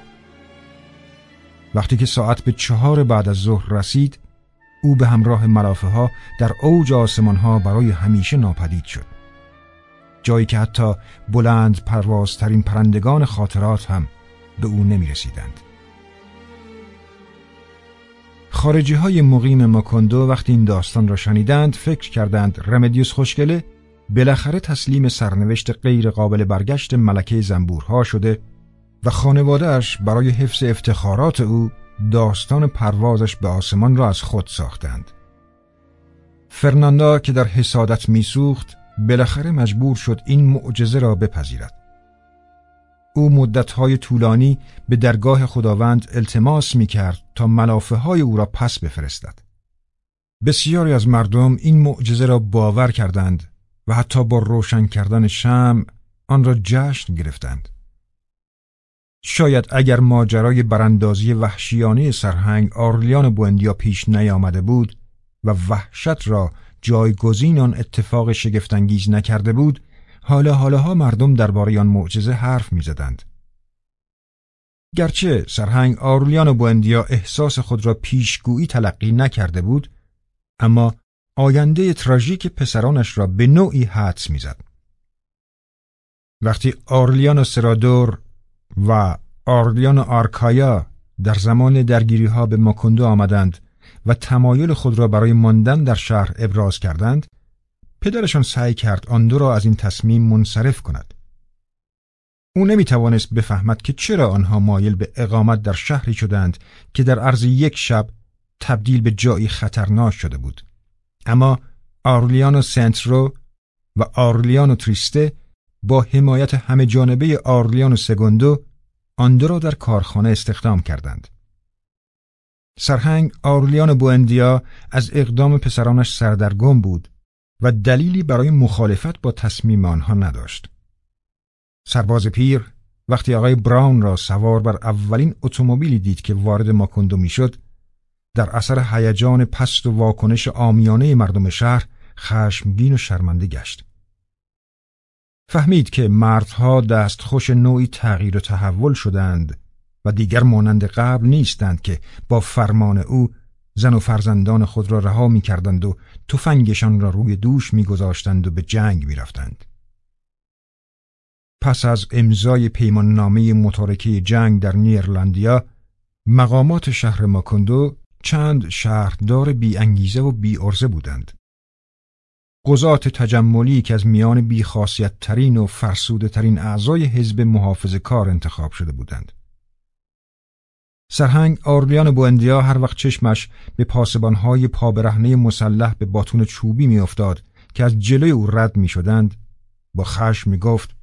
وقتی که ساعت به چهار بعد از ظهر رسید او به همراه ملافه ها در اوج آسمان ها برای همیشه ناپدید شد. جایی که حتی بلند پروازترین پرندگان خاطرات هم به او نمی رسیدند. خارجی های مقیم ماکندو وقتی این داستان را شنیدند فکر کردند رمدیوس خوشگله بالاخره تسلیم سرنوشت غیر قابل برگشت ملکه زنبورها شده و خانوادهش برای حفظ افتخارات او داستان پروازش به آسمان را از خود ساختند. فرناندا که در حسادت میسوخت بالاخره مجبور شد این معجزه را بپذیرد. او مدتهای طولانی به درگاه خداوند التماس می کرد تا ملافه های او را پس بفرستد. بسیاری از مردم این معجزه را باور کردند و حتی با روشن کردن شم آن را جشن گرفتند. شاید اگر ماجرای براندازی وحشیانه سرهنگ آرلیان بوندیا پیش نیامده بود و وحشت را جایگزین آن اتفاق شگفتانگیز نکرده بود حالا حالاها مردم درباره آن معجزه حرف می‌زدند. گرچه سرهنگ آرلیان بوندیا احساس خود را پیشگویی تلقی نکرده بود اما آینده تراژیک پسرانش را به نوعی حدس می‌زد. وقتی آرلیان و سرادور و آرلیان و آرکایا در زمان درگیری ها به ماکندو آمدند و تمایل خود را برای ماندن در شهر ابراز کردند پدرشان سعی کرد آن دو را از این تصمیم منصرف کند او نمی توانست بفهمد که چرا آنها مایل به اقامت در شهری شدند که در عرض یک شب تبدیل به جایی خطرناک شده بود اما آرلیان و سنترو و آرلیان و تریسته با حمایت همه جانبه آرلیان و سگوندو آن دو را در کارخانه استخدام کردند. سرهنگ آرلیان بوندیا از اقدام پسرانش سردرگم بود و دلیلی برای مخالفت با تصمیم آنها نداشت. سرباز پیر وقتی آقای براون را سوار بر اولین اتومبیلی دید که وارد ماکندو می‌شد در اثر هیجان پست و واکنش آمیانه مردم شهر خشمگین و شرمنده گشت. فهمید که مردها دستخوش نوعی تغییر و تحول شدند و دیگر مانند قبل نیستند که با فرمان او زن و فرزندان خود را رها می کردند و تفنگشان را روی دوش می گذاشتند و به جنگ می رفتند. پس از امضای پیمان نامه متارکه جنگ در نیرلندیا مقامات شهر ماکندو چند شهردار بی انگیزه و بی ارزه بودند. قضات تجملی که از میان بیخاصیت ترین و فرسوده ترین اعضای حزب محافظ کار انتخاب شده بودند. سرهنگ آرلیان بوندیا هر وقت چشمش به پاسبانهای پابرهنه مسلح به باتون چوبی میافتاد که از جلوی او رد می شدند با خشم می گفت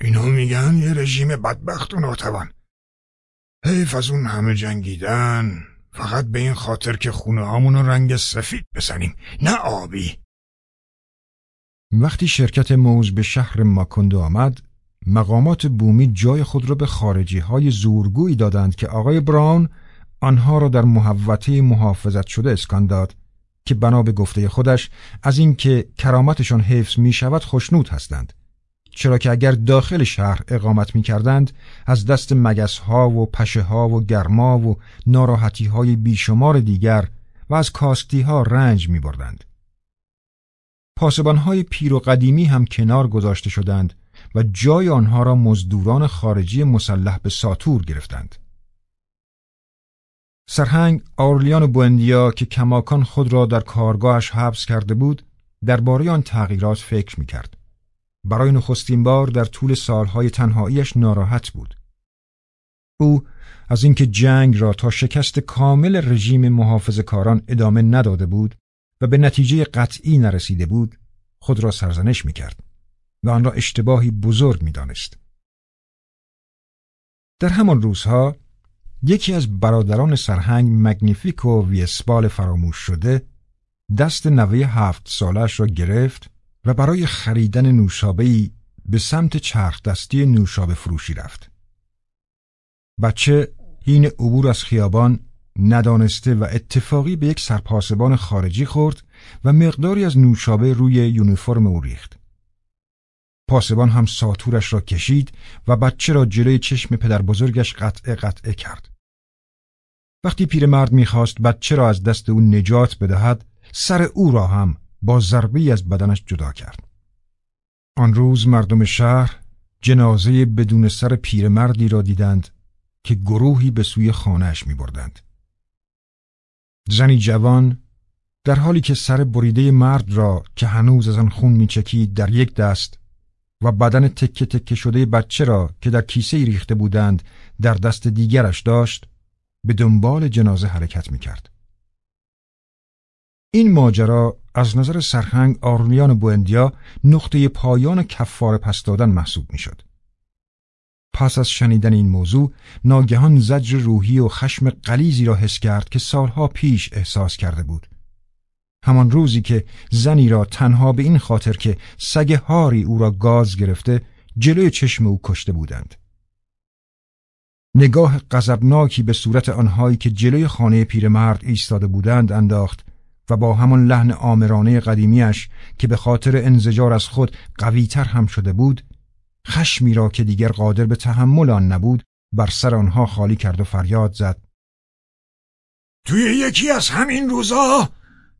اینو میگن یه رژیم بدبخت و ناتوان. حیف از اون همه جنگیدن. فقط به این خاطر که خونه رو رنگ سفید بزنیم نه آبی. وقتی شرکت موز به شهر ماکندو آمد مقامات بومی جای خود را به خارجی های زورگویی دادند که آقای براون آنها را در محوطه محافظت شده اسکان داد که بنا به گفته خودش از اینکه کرامتشان حفظ می شود خوشنود هستند چرا که اگر داخل شهر اقامت می کردند از دست مگس ها و پشه ها و گرما و ناراحتی های بیشمار دیگر و از کاستی ها رنج می بردند. پاسبان های پیر و قدیمی هم کنار گذاشته شدند و جای آنها را مزدوران خارجی مسلح به ساتور گرفتند. سرهنگ آرلیان بوندیا که کماکان خود را در کارگاهش حبس کرده بود درباره آن تغییرات فکر می کرد. برای نخستین بار در طول سالهای تنهاییش ناراحت بود. او از اینکه جنگ را تا شکست کامل رژیم محافظ کاران ادامه نداده بود و به نتیجه قطعی نرسیده بود خود را سرزنش می کرد و آن را اشتباهی بزرگ می دانست. در همان روزها یکی از برادران سرهنگ مگنیفیک و ویسبال فراموش شده دست نوه هفت سالش را گرفت و برای خریدن نوشابهی به سمت چرخ دستی نوشابه فروشی رفت. بچه این عبور از خیابان ندانسته و اتفاقی به یک سرپاسبان خارجی خورد و مقداری از نوشابه روی یونیفرم او ریخت. پاسبان هم ساتورش را کشید و بچه را جلوی چشم پدر بزرگش قطعه قطعه کرد. وقتی پیرمرد می‌خواست بچه را از دست او نجات بدهد سر او را هم با ضربه از بدنش جدا کرد. آن روز مردم شهر جنازه بدون سر پیرمردی را دیدند که گروهی به سوی خانهش می بردند. زنی جوان در حالی که سر بریده مرد را که هنوز از آن خون میچکید در یک دست و بدن تکه تکه شده بچه را که در کیسه ریخته بودند در دست دیگرش داشت به دنبال جنازه حرکت می کرد. این ماجرا از نظر سرهنگ آرلیان بوندیا نقطه پایان کفار پس دادن محسوب می شد. پس از شنیدن این موضوع ناگهان زجر روحی و خشم قلیزی را حس کرد که سالها پیش احساس کرده بود. همان روزی که زنی را تنها به این خاطر که سگ هاری او را گاز گرفته جلوی چشم او کشته بودند. نگاه غضبناکی به صورت آنهایی که جلوی خانه پیرمرد ایستاده بودند انداخت و با همان لحن آمرانه قدیمیش که به خاطر انزجار از خود قویتر هم شده بود خشمی را که دیگر قادر به تحمل آن نبود بر سر آنها خالی کرد و فریاد زد توی یکی از همین روزا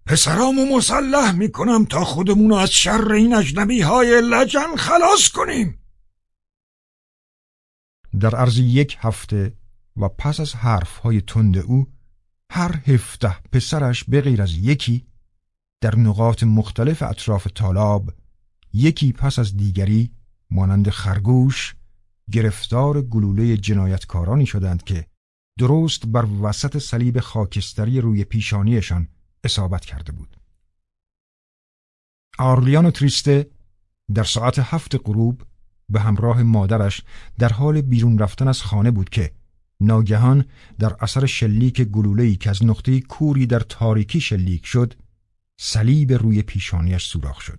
پسرامو مسلح می‌کنم تا خودمونو از شر این اجنبی های لجن خلاص کنیم. در عرض یک هفته و پس از حرفهای تند او هر هفته پسرش بغیر از یکی در نقاط مختلف اطراف طالاب یکی پس از دیگری مانند خرگوش گرفتار گلوله جنایتکارانی شدند که درست بر وسط صلیب خاکستری روی پیشانیشان اصابت کرده بود. آرلیان و تریسته در ساعت هفت غروب به همراه مادرش در حال بیرون رفتن از خانه بود که ناگهان در اثر شلیک گلوله‌ای که از نقطه کوری در تاریکی شلیک شد صلیب روی پیشانیش سوراخ شد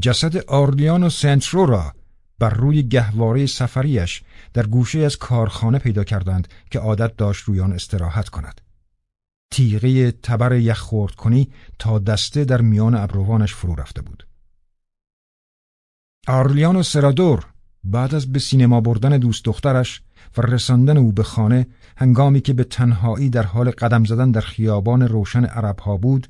جسد آرلیان و سنترو را بر روی گهواره سفریش در گوشه از کارخانه پیدا کردند که عادت داشت روی آن استراحت کند تیغه تبر یخ خورد کنی تا دسته در میان ابروانش فرو رفته بود. آرلیان و سرادور بعد از به سینما بردن دوست دخترش و رساندن او به خانه هنگامی که به تنهایی در حال قدم زدن در خیابان روشن عربها بود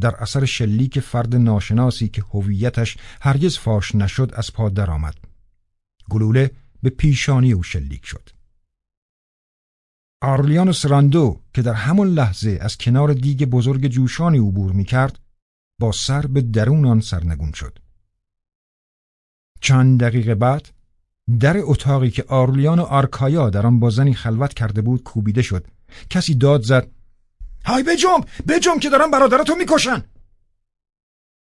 در اثر شلیک فرد ناشناسی که هویتش هرگز فاش نشد از پا درآمد. گلوله به پیشانی او شلیک شد. آرلیان سراندو که در همان لحظه از کنار دیگ بزرگ جوشانی عبور می کرد با سر به درون آن سرنگون شد. چند دقیقه بعد در اتاقی که آرلیان و آرکایا در آن با زنی خلوت کرده بود کوبیده شد. کسی داد زد های بجم بجم که دارن برادرتو می‌کشن!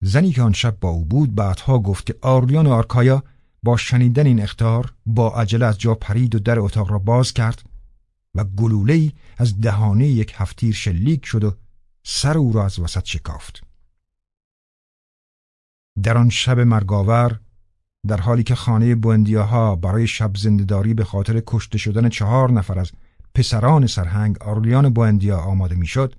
زنی که آن شب با او بود بعدها گفت که آرلیان و آرکایا با شنیدن این اختار با عجله از جا پرید و در اتاق را باز کرد. و گلوله‌ای از دهانه یک هفتیر شلیک شد و سر او را از وسط شکافت. در آن شب مرگاور در حالی که خانه بوندیاها برای شب زندهداری به خاطر کشته شدن چهار نفر از پسران سرهنگ آرلیان بوندیا آماده می‌شد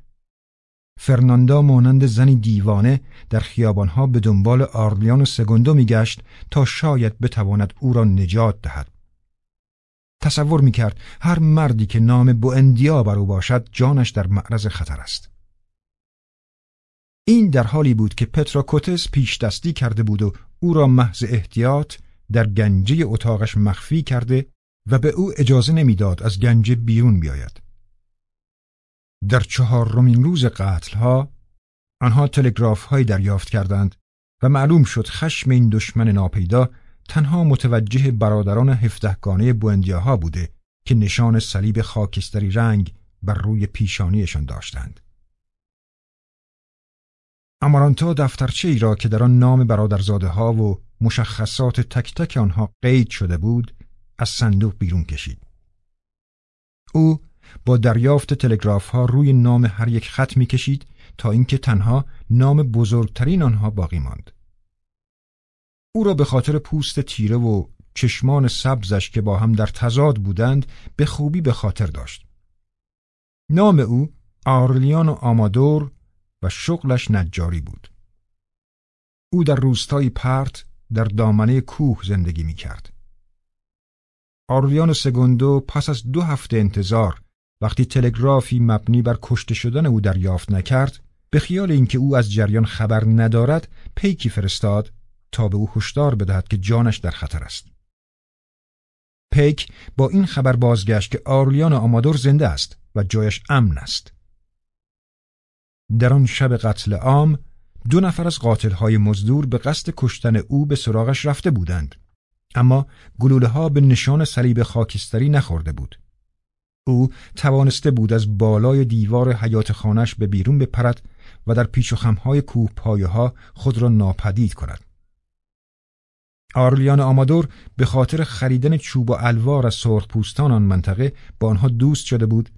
فرناندا مانند زنی دیوانه در خیابانها به دنبال آرلیان و سگندو میگشت تا شاید بتواند او را نجات دهد تصور می‌کرد هر مردی که نام بوندیا بر او باشد جانش در معرض خطر است این در حالی بود که پترا کوتس پیش دستی کرده بود و او را محض احتیاط در گنجه اتاقش مخفی کرده و به او اجازه نمی‌داد از گنجه بیرون بیاید. در چهارمین روز قتلها آنها تلگراف های دریافت کردند و معلوم شد خشم این دشمن ناپیدا تنها متوجه برادران هفدهگانه بوندیاها بوده که نشان صلیب خاکستری رنگ بر روی پیشانیشان داشتند. امارانتا دفترچه ای را که در آن نام برادرزاده ها و مشخصات تک تک آنها قید شده بود از صندوق بیرون کشید. او با دریافت تلگراف ها روی نام هر یک خط می کشید تا اینکه تنها نام بزرگترین آنها باقی ماند. او را به خاطر پوست تیره و چشمان سبزش که با هم در تضاد بودند به خوبی به خاطر داشت. نام او آرلیان و آمادور و شغلش نجاری بود. او در روستای پرت در دامنه کوه زندگی می کرد. آرلیان سگوندو پس از دو هفته انتظار وقتی تلگرافی مبنی بر کشته شدن او دریافت نکرد به خیال اینکه او از جریان خبر ندارد پیکی فرستاد تا به او هشدار بدهد که جانش در خطر است. پیک با این خبر بازگشت که آرلیان آمادور زنده است و جایش امن است. در آن شب قتل عام دو نفر از قاتلهای مزدور به قصد کشتن او به سراغش رفته بودند اما گلوله ها به نشان صلیب خاکستری نخورده بود او توانسته بود از بالای دیوار حیات خانش به بیرون بپرد و در پیچ و خمهای کوه پایه ها خود را ناپدید کند آرلیان آمادور به خاطر خریدن چوب و الوار از سرخ پوستان آن منطقه با آنها دوست شده بود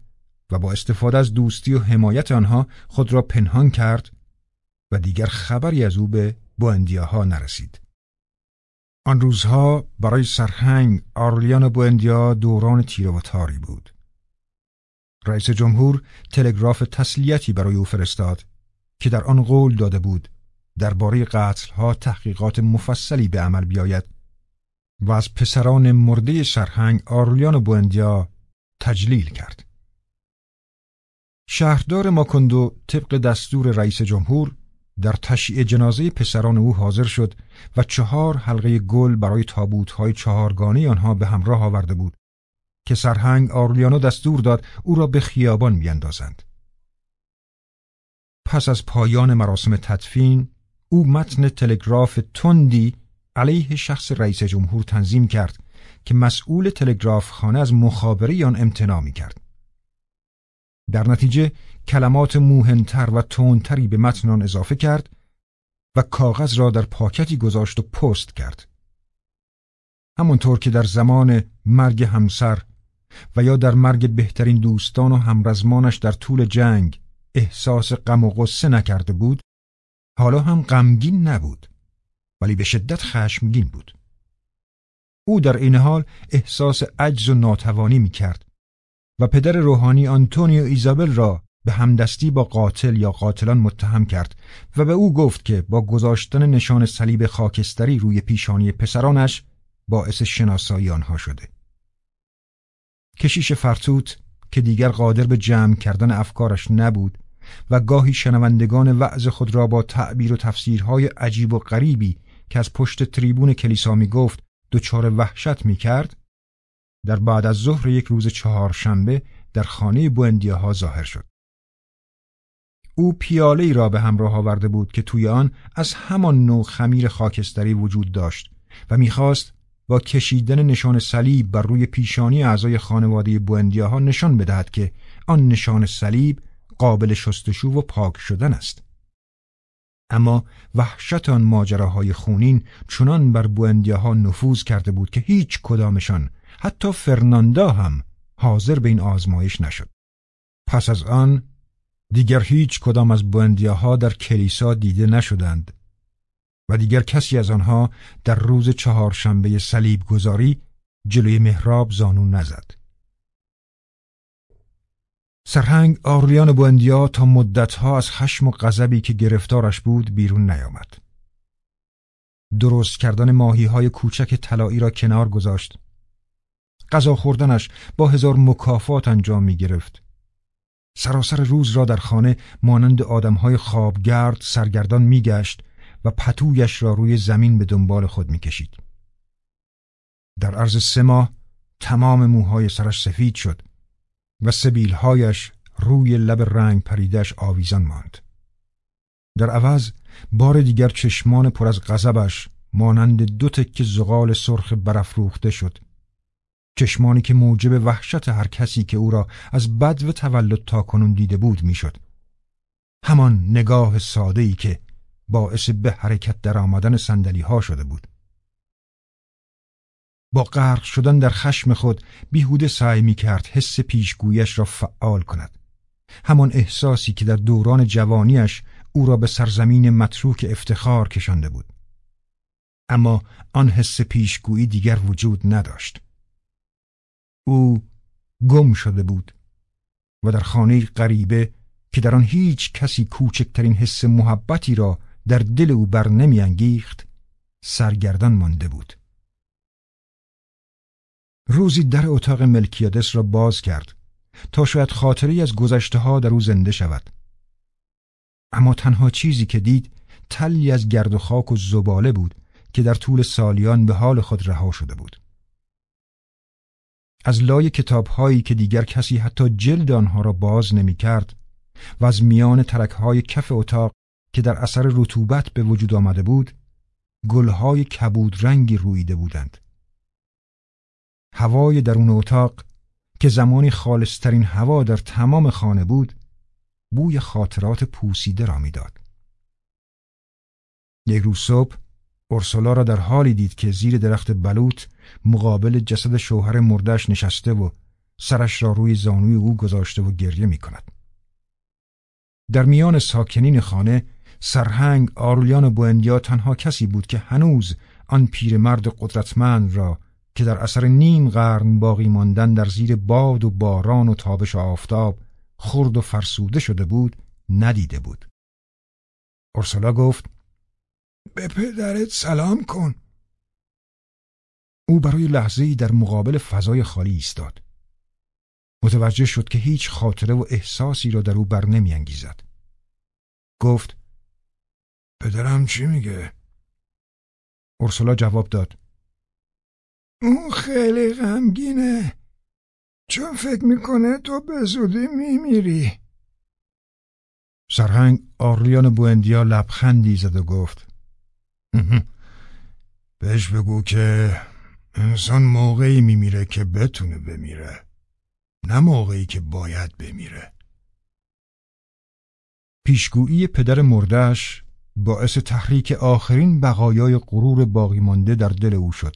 و با استفاده از دوستی و حمایت آنها خود را پنهان کرد و دیگر خبری از او به بواندیاها نرسید. آن روزها برای سرهنگ آرلیان بواندیا دوران تیره و تاری بود. رئیس جمهور تلگراف تسلیتی برای او فرستاد که در آن قول داده بود درباره قتلها تحقیقات مفصلی به عمل بیاید و از پسران مرده سرهنگ آرلیان بواندیا تجلیل کرد. شهردار ماکندو طبق دستور رئیس جمهور در تشییع جنازه پسران او حاضر شد و چهار حلقه گل برای تابوتهای چهارگانه آنها به همراه آورده بود که سرهنگ آرلیانو دستور داد او را به خیابان بیندازند. پس از پایان مراسم تدفین او متن تلگراف تندی علیه شخص رئیس جمهور تنظیم کرد که مسئول تلگراف خانه از مخابره آن امتناع می کرد. در نتیجه کلمات موهنتر و تندتری به متن آن اضافه کرد و کاغذ را در پاکتی گذاشت و پست کرد. همانطور که در زمان مرگ همسر و یا در مرگ بهترین دوستان و همرزمانش در طول جنگ احساس غم و غصه نکرده بود حالا هم غمگین نبود ولی به شدت خشمگین بود او در این حال احساس عجز و ناتوانی می کرد و پدر روحانی آنتونیو ایزابل را به همدستی با قاتل یا قاتلان متهم کرد و به او گفت که با گذاشتن نشان صلیب خاکستری روی پیشانی پسرانش باعث شناسایی آنها شده. کشیش فرتوت که دیگر قادر به جمع کردن افکارش نبود و گاهی شنوندگان وعظ خود را با تعبیر و تفسیرهای عجیب و غریبی که از پشت تریبون کلیسا می گفت دچار وحشت می کرد در بعد از ظهر یک روز چهارشنبه در خانه بوندیاها ظاهر شد. او پیاله ای را به همراه آورده بود که توی آن از همان نوع خمیر خاکستری وجود داشت و می‌خواست با کشیدن نشان صلیب بر روی پیشانی اعضای خانواده بوندیاها نشان بدهد که آن نشان صلیب قابل شستشو و پاک شدن است. اما وحشت آن ماجراهای خونین چنان بر بوندیاها نفوذ کرده بود که هیچ کدامشان حتی فرناندا هم حاضر به این آزمایش نشد. پس از آن دیگر هیچ کدام از بوندیاها در کلیسا دیده نشدند و دیگر کسی از آنها در روز چهارشنبه صلیب گذاری جلوی محراب زانو نزد. سرهنگ آرلیان بوندیا تا مدتها از خشم و غضبی که گرفتارش بود بیرون نیامد. درست کردن ماهی های کوچک طلایی را کنار گذاشت. غذا خوردنش با هزار مکافات انجام می گرفت. سراسر روز را در خانه مانند آدمهای خوابگرد سرگردان میگشت و پتویش را روی زمین به دنبال خود می‌کشید. در عرض سه ماه تمام موهای سرش سفید شد و سبیلهایش روی لب رنگ پریدش آویزان ماند. در عوض بار دیگر چشمان پر از غضبش مانند دو تکه زغال سرخ برافروخته شد چشمانی که موجب وحشت هر کسی که او را از بد و تولد تا کنون دیده بود می‌شد. همان نگاه ساده ای که باعث به حرکت در آمدن سندلی ها شده بود. با غرق شدن در خشم خود بیهوده سعی می کرد حس پیشگویش را فعال کند. همان احساسی که در دوران جوانیش او را به سرزمین متروک افتخار کشانده بود. اما آن حس پیشگویی دیگر وجود نداشت. او گم شده بود و در خانه غریبه که در آن هیچ کسی کوچکترین حس محبتی را در دل او بر انگیخت سرگردان مانده بود روزی در اتاق ملکیادس را باز کرد تا شاید خاطری از گذشته ها در او زنده شود. اما تنها چیزی که دید تلی از گرد و خاک و زباله بود که در طول سالیان به حال خود رها شده بود. از لای کتاب هایی که دیگر کسی حتی جلد آنها را باز نمی کرد و از میان ترک های کف اتاق که در اثر رطوبت به وجود آمده بود گلهای کبود رنگی رویده بودند. هوای درون اتاق که زمانی خالصترین هوا در تمام خانه بود بوی خاطرات پوسیده را می‌داد. یک روز صبح اورسولا را در حالی دید که زیر درخت بلوط مقابل جسد شوهر مردش نشسته و سرش را روی زانوی او گذاشته و گریه می کند. در میان ساکنین خانه سرهنگ آرولیان بوندیا تنها کسی بود که هنوز آن پیرمرد قدرتمند را که در اثر نیم قرن باقی ماندن در زیر باد و باران و تابش آفتاب خرد و فرسوده شده بود ندیده بود. اورسولا گفت به پدرت سلام کن او برای لحظه در مقابل فضای خالی ایستاد متوجه شد که هیچ خاطره و احساسی را در او بر نمی انگیزد. گفت پدرم چی میگه؟ اورسولا جواب داد اون خیلی غمگینه. چون فکر می‌کنه تو به زودی میمیری. سرهنگ آرلیان بوندیا لبخندی زد و گفت بهش بگو که انسان موقعی میمیره که بتونه بمیره نه موقعی که باید بمیره. پیشگویی پدر مردش باعث تحریک آخرین بقایای غرور باقی مانده در دل او شد.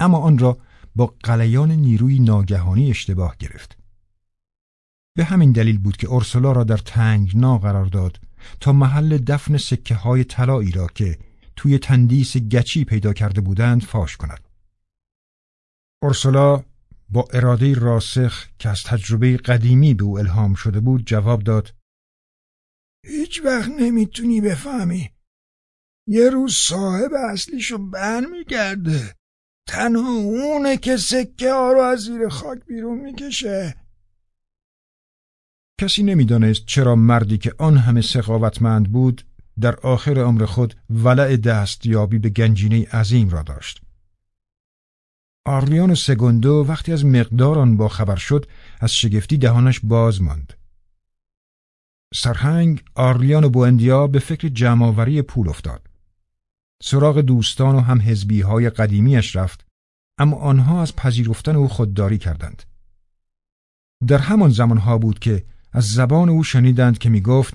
اما آن را با قلیان نیروی ناگهانی اشتباه گرفت. به همین دلیل بود که اورسولا را در تنگنا قرار داد تا محل دفن سکه های طلایی را که توی تندیس گچی پیدا کرده بودند فاش کند. اورسولا با اراده راسخ که از تجربه قدیمی به او الهام شده بود جواب داد هیچ وقت نمی‌تونی بفهمی. یه روز صاحب اصلیشو برمیگرده تنها اونه که سکه ها رو از زیر خاک بیرون می‌کشه کسی نمی‌دانست چرا مردی که آن همه سخاوتمند بود در آخر عمر خود ولع دستیابی به گنجینه عظیم را داشت. آرلیان سگوندو وقتی از مقدار آن با خبر شد از شگفتی دهانش باز ماند. سرهنگ آرلیان و بوندیا به فکر جمعآوری پول افتاد. سراغ دوستان و هم حزبی های قدیمیش رفت اما آنها از پذیرفتن او خودداری کردند. در همان زمانها بود که از زبان او شنیدند که می گفت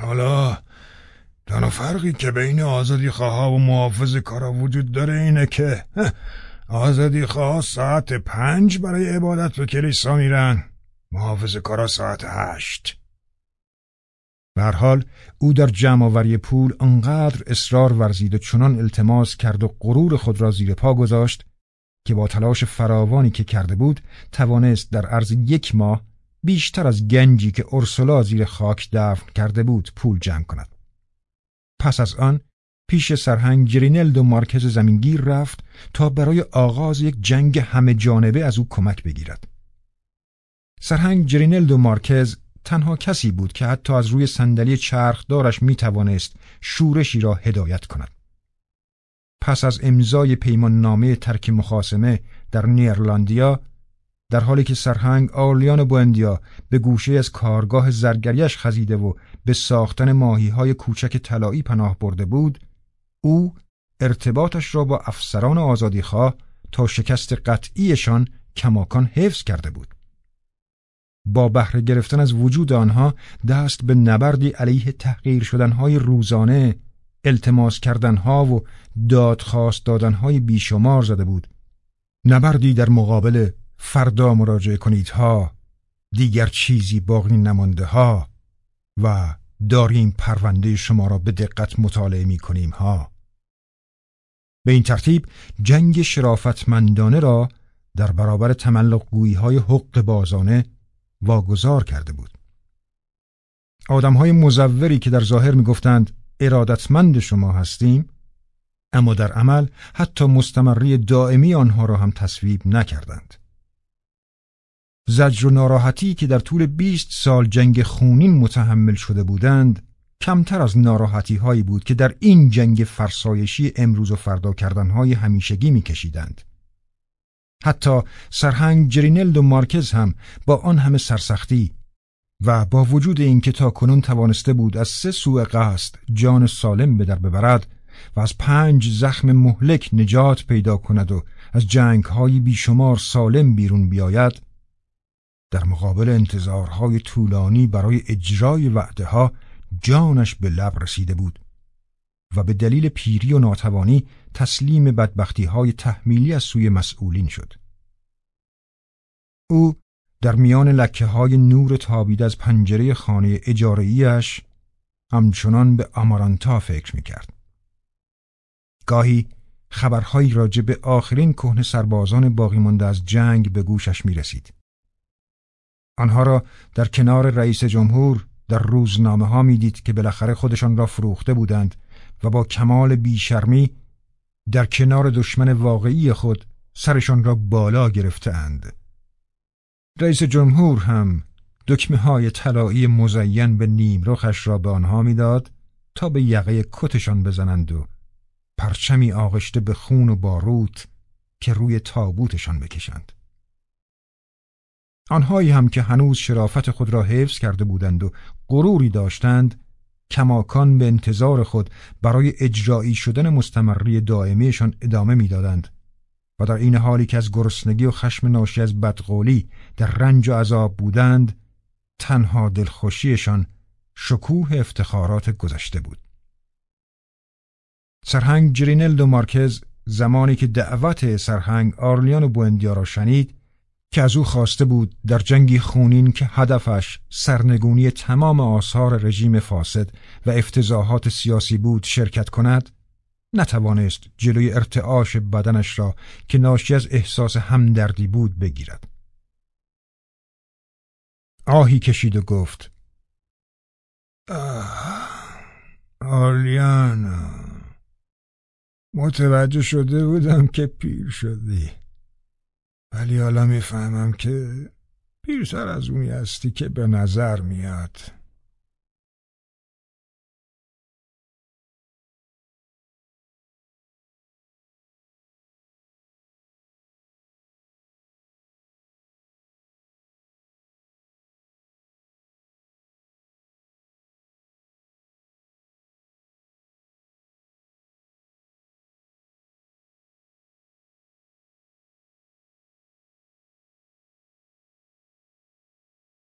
حالا تنها فرقی که بین آزادی خواه و محافظ کارا وجود داره اینه که آزادی خواه ساعت پنج برای عبادت به کلیسا میرن محافظ کارا ساعت هشت به حال او در جمعآوری پول انقدر اصرار ورزید و چنان التماس کرد و غرور خود را زیر پا گذاشت که با تلاش فراوانی که کرده بود توانست در عرض یک ماه بیشتر از گنجی که ارسلا زیر خاک دفن کرده بود پول جمع کند. پس از آن پیش سرهنگ جرینلد و مارکز زمینگیر رفت تا برای آغاز یک جنگ همه جانبه از او کمک بگیرد. سرهنگ جرینلد و مارکز تنها کسی بود که حتی از روی صندلی چرخدارش می توانست شورشی را هدایت کند. پس از امضای پیمان نامه ترک مخاسمه در نیرلاندیا در حالی که سرهنگ آرلیان بوندیا به گوشه از کارگاه زرگریش خزیده و به ساختن ماهی های کوچک طلایی پناه برده بود او ارتباطش را با افسران آزادیخواه تا شکست قطعیشان کماکان حفظ کرده بود با بهره گرفتن از وجود آنها دست به نبردی علیه تحقیر شدنهای روزانه التماس کردنها و دادخواست دادنهای بیشمار زده بود. نبردی در مقابل فردا مراجعه کنید ها دیگر چیزی باقی نمانده ها و داریم پرونده شما را به دقت مطالعه می کنیم ها به این ترتیب جنگ شرافتمندانه را در برابر تملق گویی های حق بازانه واگذار کرده بود آدم های مزوری که در ظاهر می گفتند ارادتمند شما هستیم اما در عمل حتی مستمری دائمی آنها را هم تصویب نکردند زجر و ناراحتی که در طول بیست سال جنگ خونین متحمل شده بودند کمتر از ناراحتی هایی بود که در این جنگ فرسایشی امروز و فردا کردنهای همیشگی میکشیدند. حتی سرهنگ جرینلد و مارکز هم با آن همه سرسختی و با وجود اینکه تا کنون توانسته بود از سه سوء قصد جان سالم به در ببرد و از پنج زخم مهلک نجات پیدا کند و از جنگ های بیشمار سالم بیرون بیاید در مقابل انتظارهای طولانی برای اجرای وعده ها جانش به لب رسیده بود. و به دلیل پیری و ناتوانی تسلیم بدبختی های تحمیلی از سوی مسئولین شد. او در میان لکه های نور تابیده از پنجره خانه اجارهیش همچنان به آمارانتا فکر می کرد. گاهی خبرهایی راجع به آخرین کهنه سربازان باقی مانده از جنگ به گوشش می رسید. آنها را در کنار رئیس جمهور در روزنامه ها می دید که بالاخره خودشان را فروخته بودند و با کمال بیشرمی در کنار دشمن واقعی خود سرشان را بالا گرفتهاند. رئیس جمهور هم دکمه های طلایی مزین به نیم رخش را به آنها می‌داد تا به یقه کتشان بزنند و پرچمی آغشته به خون و باروت که روی تابوتشان بکشند. آنهایی هم که هنوز شرافت خود را حفظ کرده بودند و غروری داشتند کماکان به انتظار خود برای اجرایی شدن مستمری دائمیشان ادامه می‌دادند و در این حالی که از گرسنگی و خشم ناشی از بدقولی در رنج و عذاب بودند تنها دلخوشیشان شکوه افتخارات گذشته بود. سرهنگ جرینلد و مارکز زمانی که دعوت سرهنگ آرلیان و بوندیا را شنید که از او خواسته بود در جنگی خونین که هدفش سرنگونی تمام آثار رژیم فاسد و افتضاحات سیاسی بود شرکت کند نتوانست جلوی ارتعاش بدنش را که ناشی از احساس همدردی بود بگیرد. آهی کشید و گفت آلیانا متوجه شده بودم که پیر شدی. ولی حالا می‌فهمم که پیرتر از اونی هستی که به نظر میاد.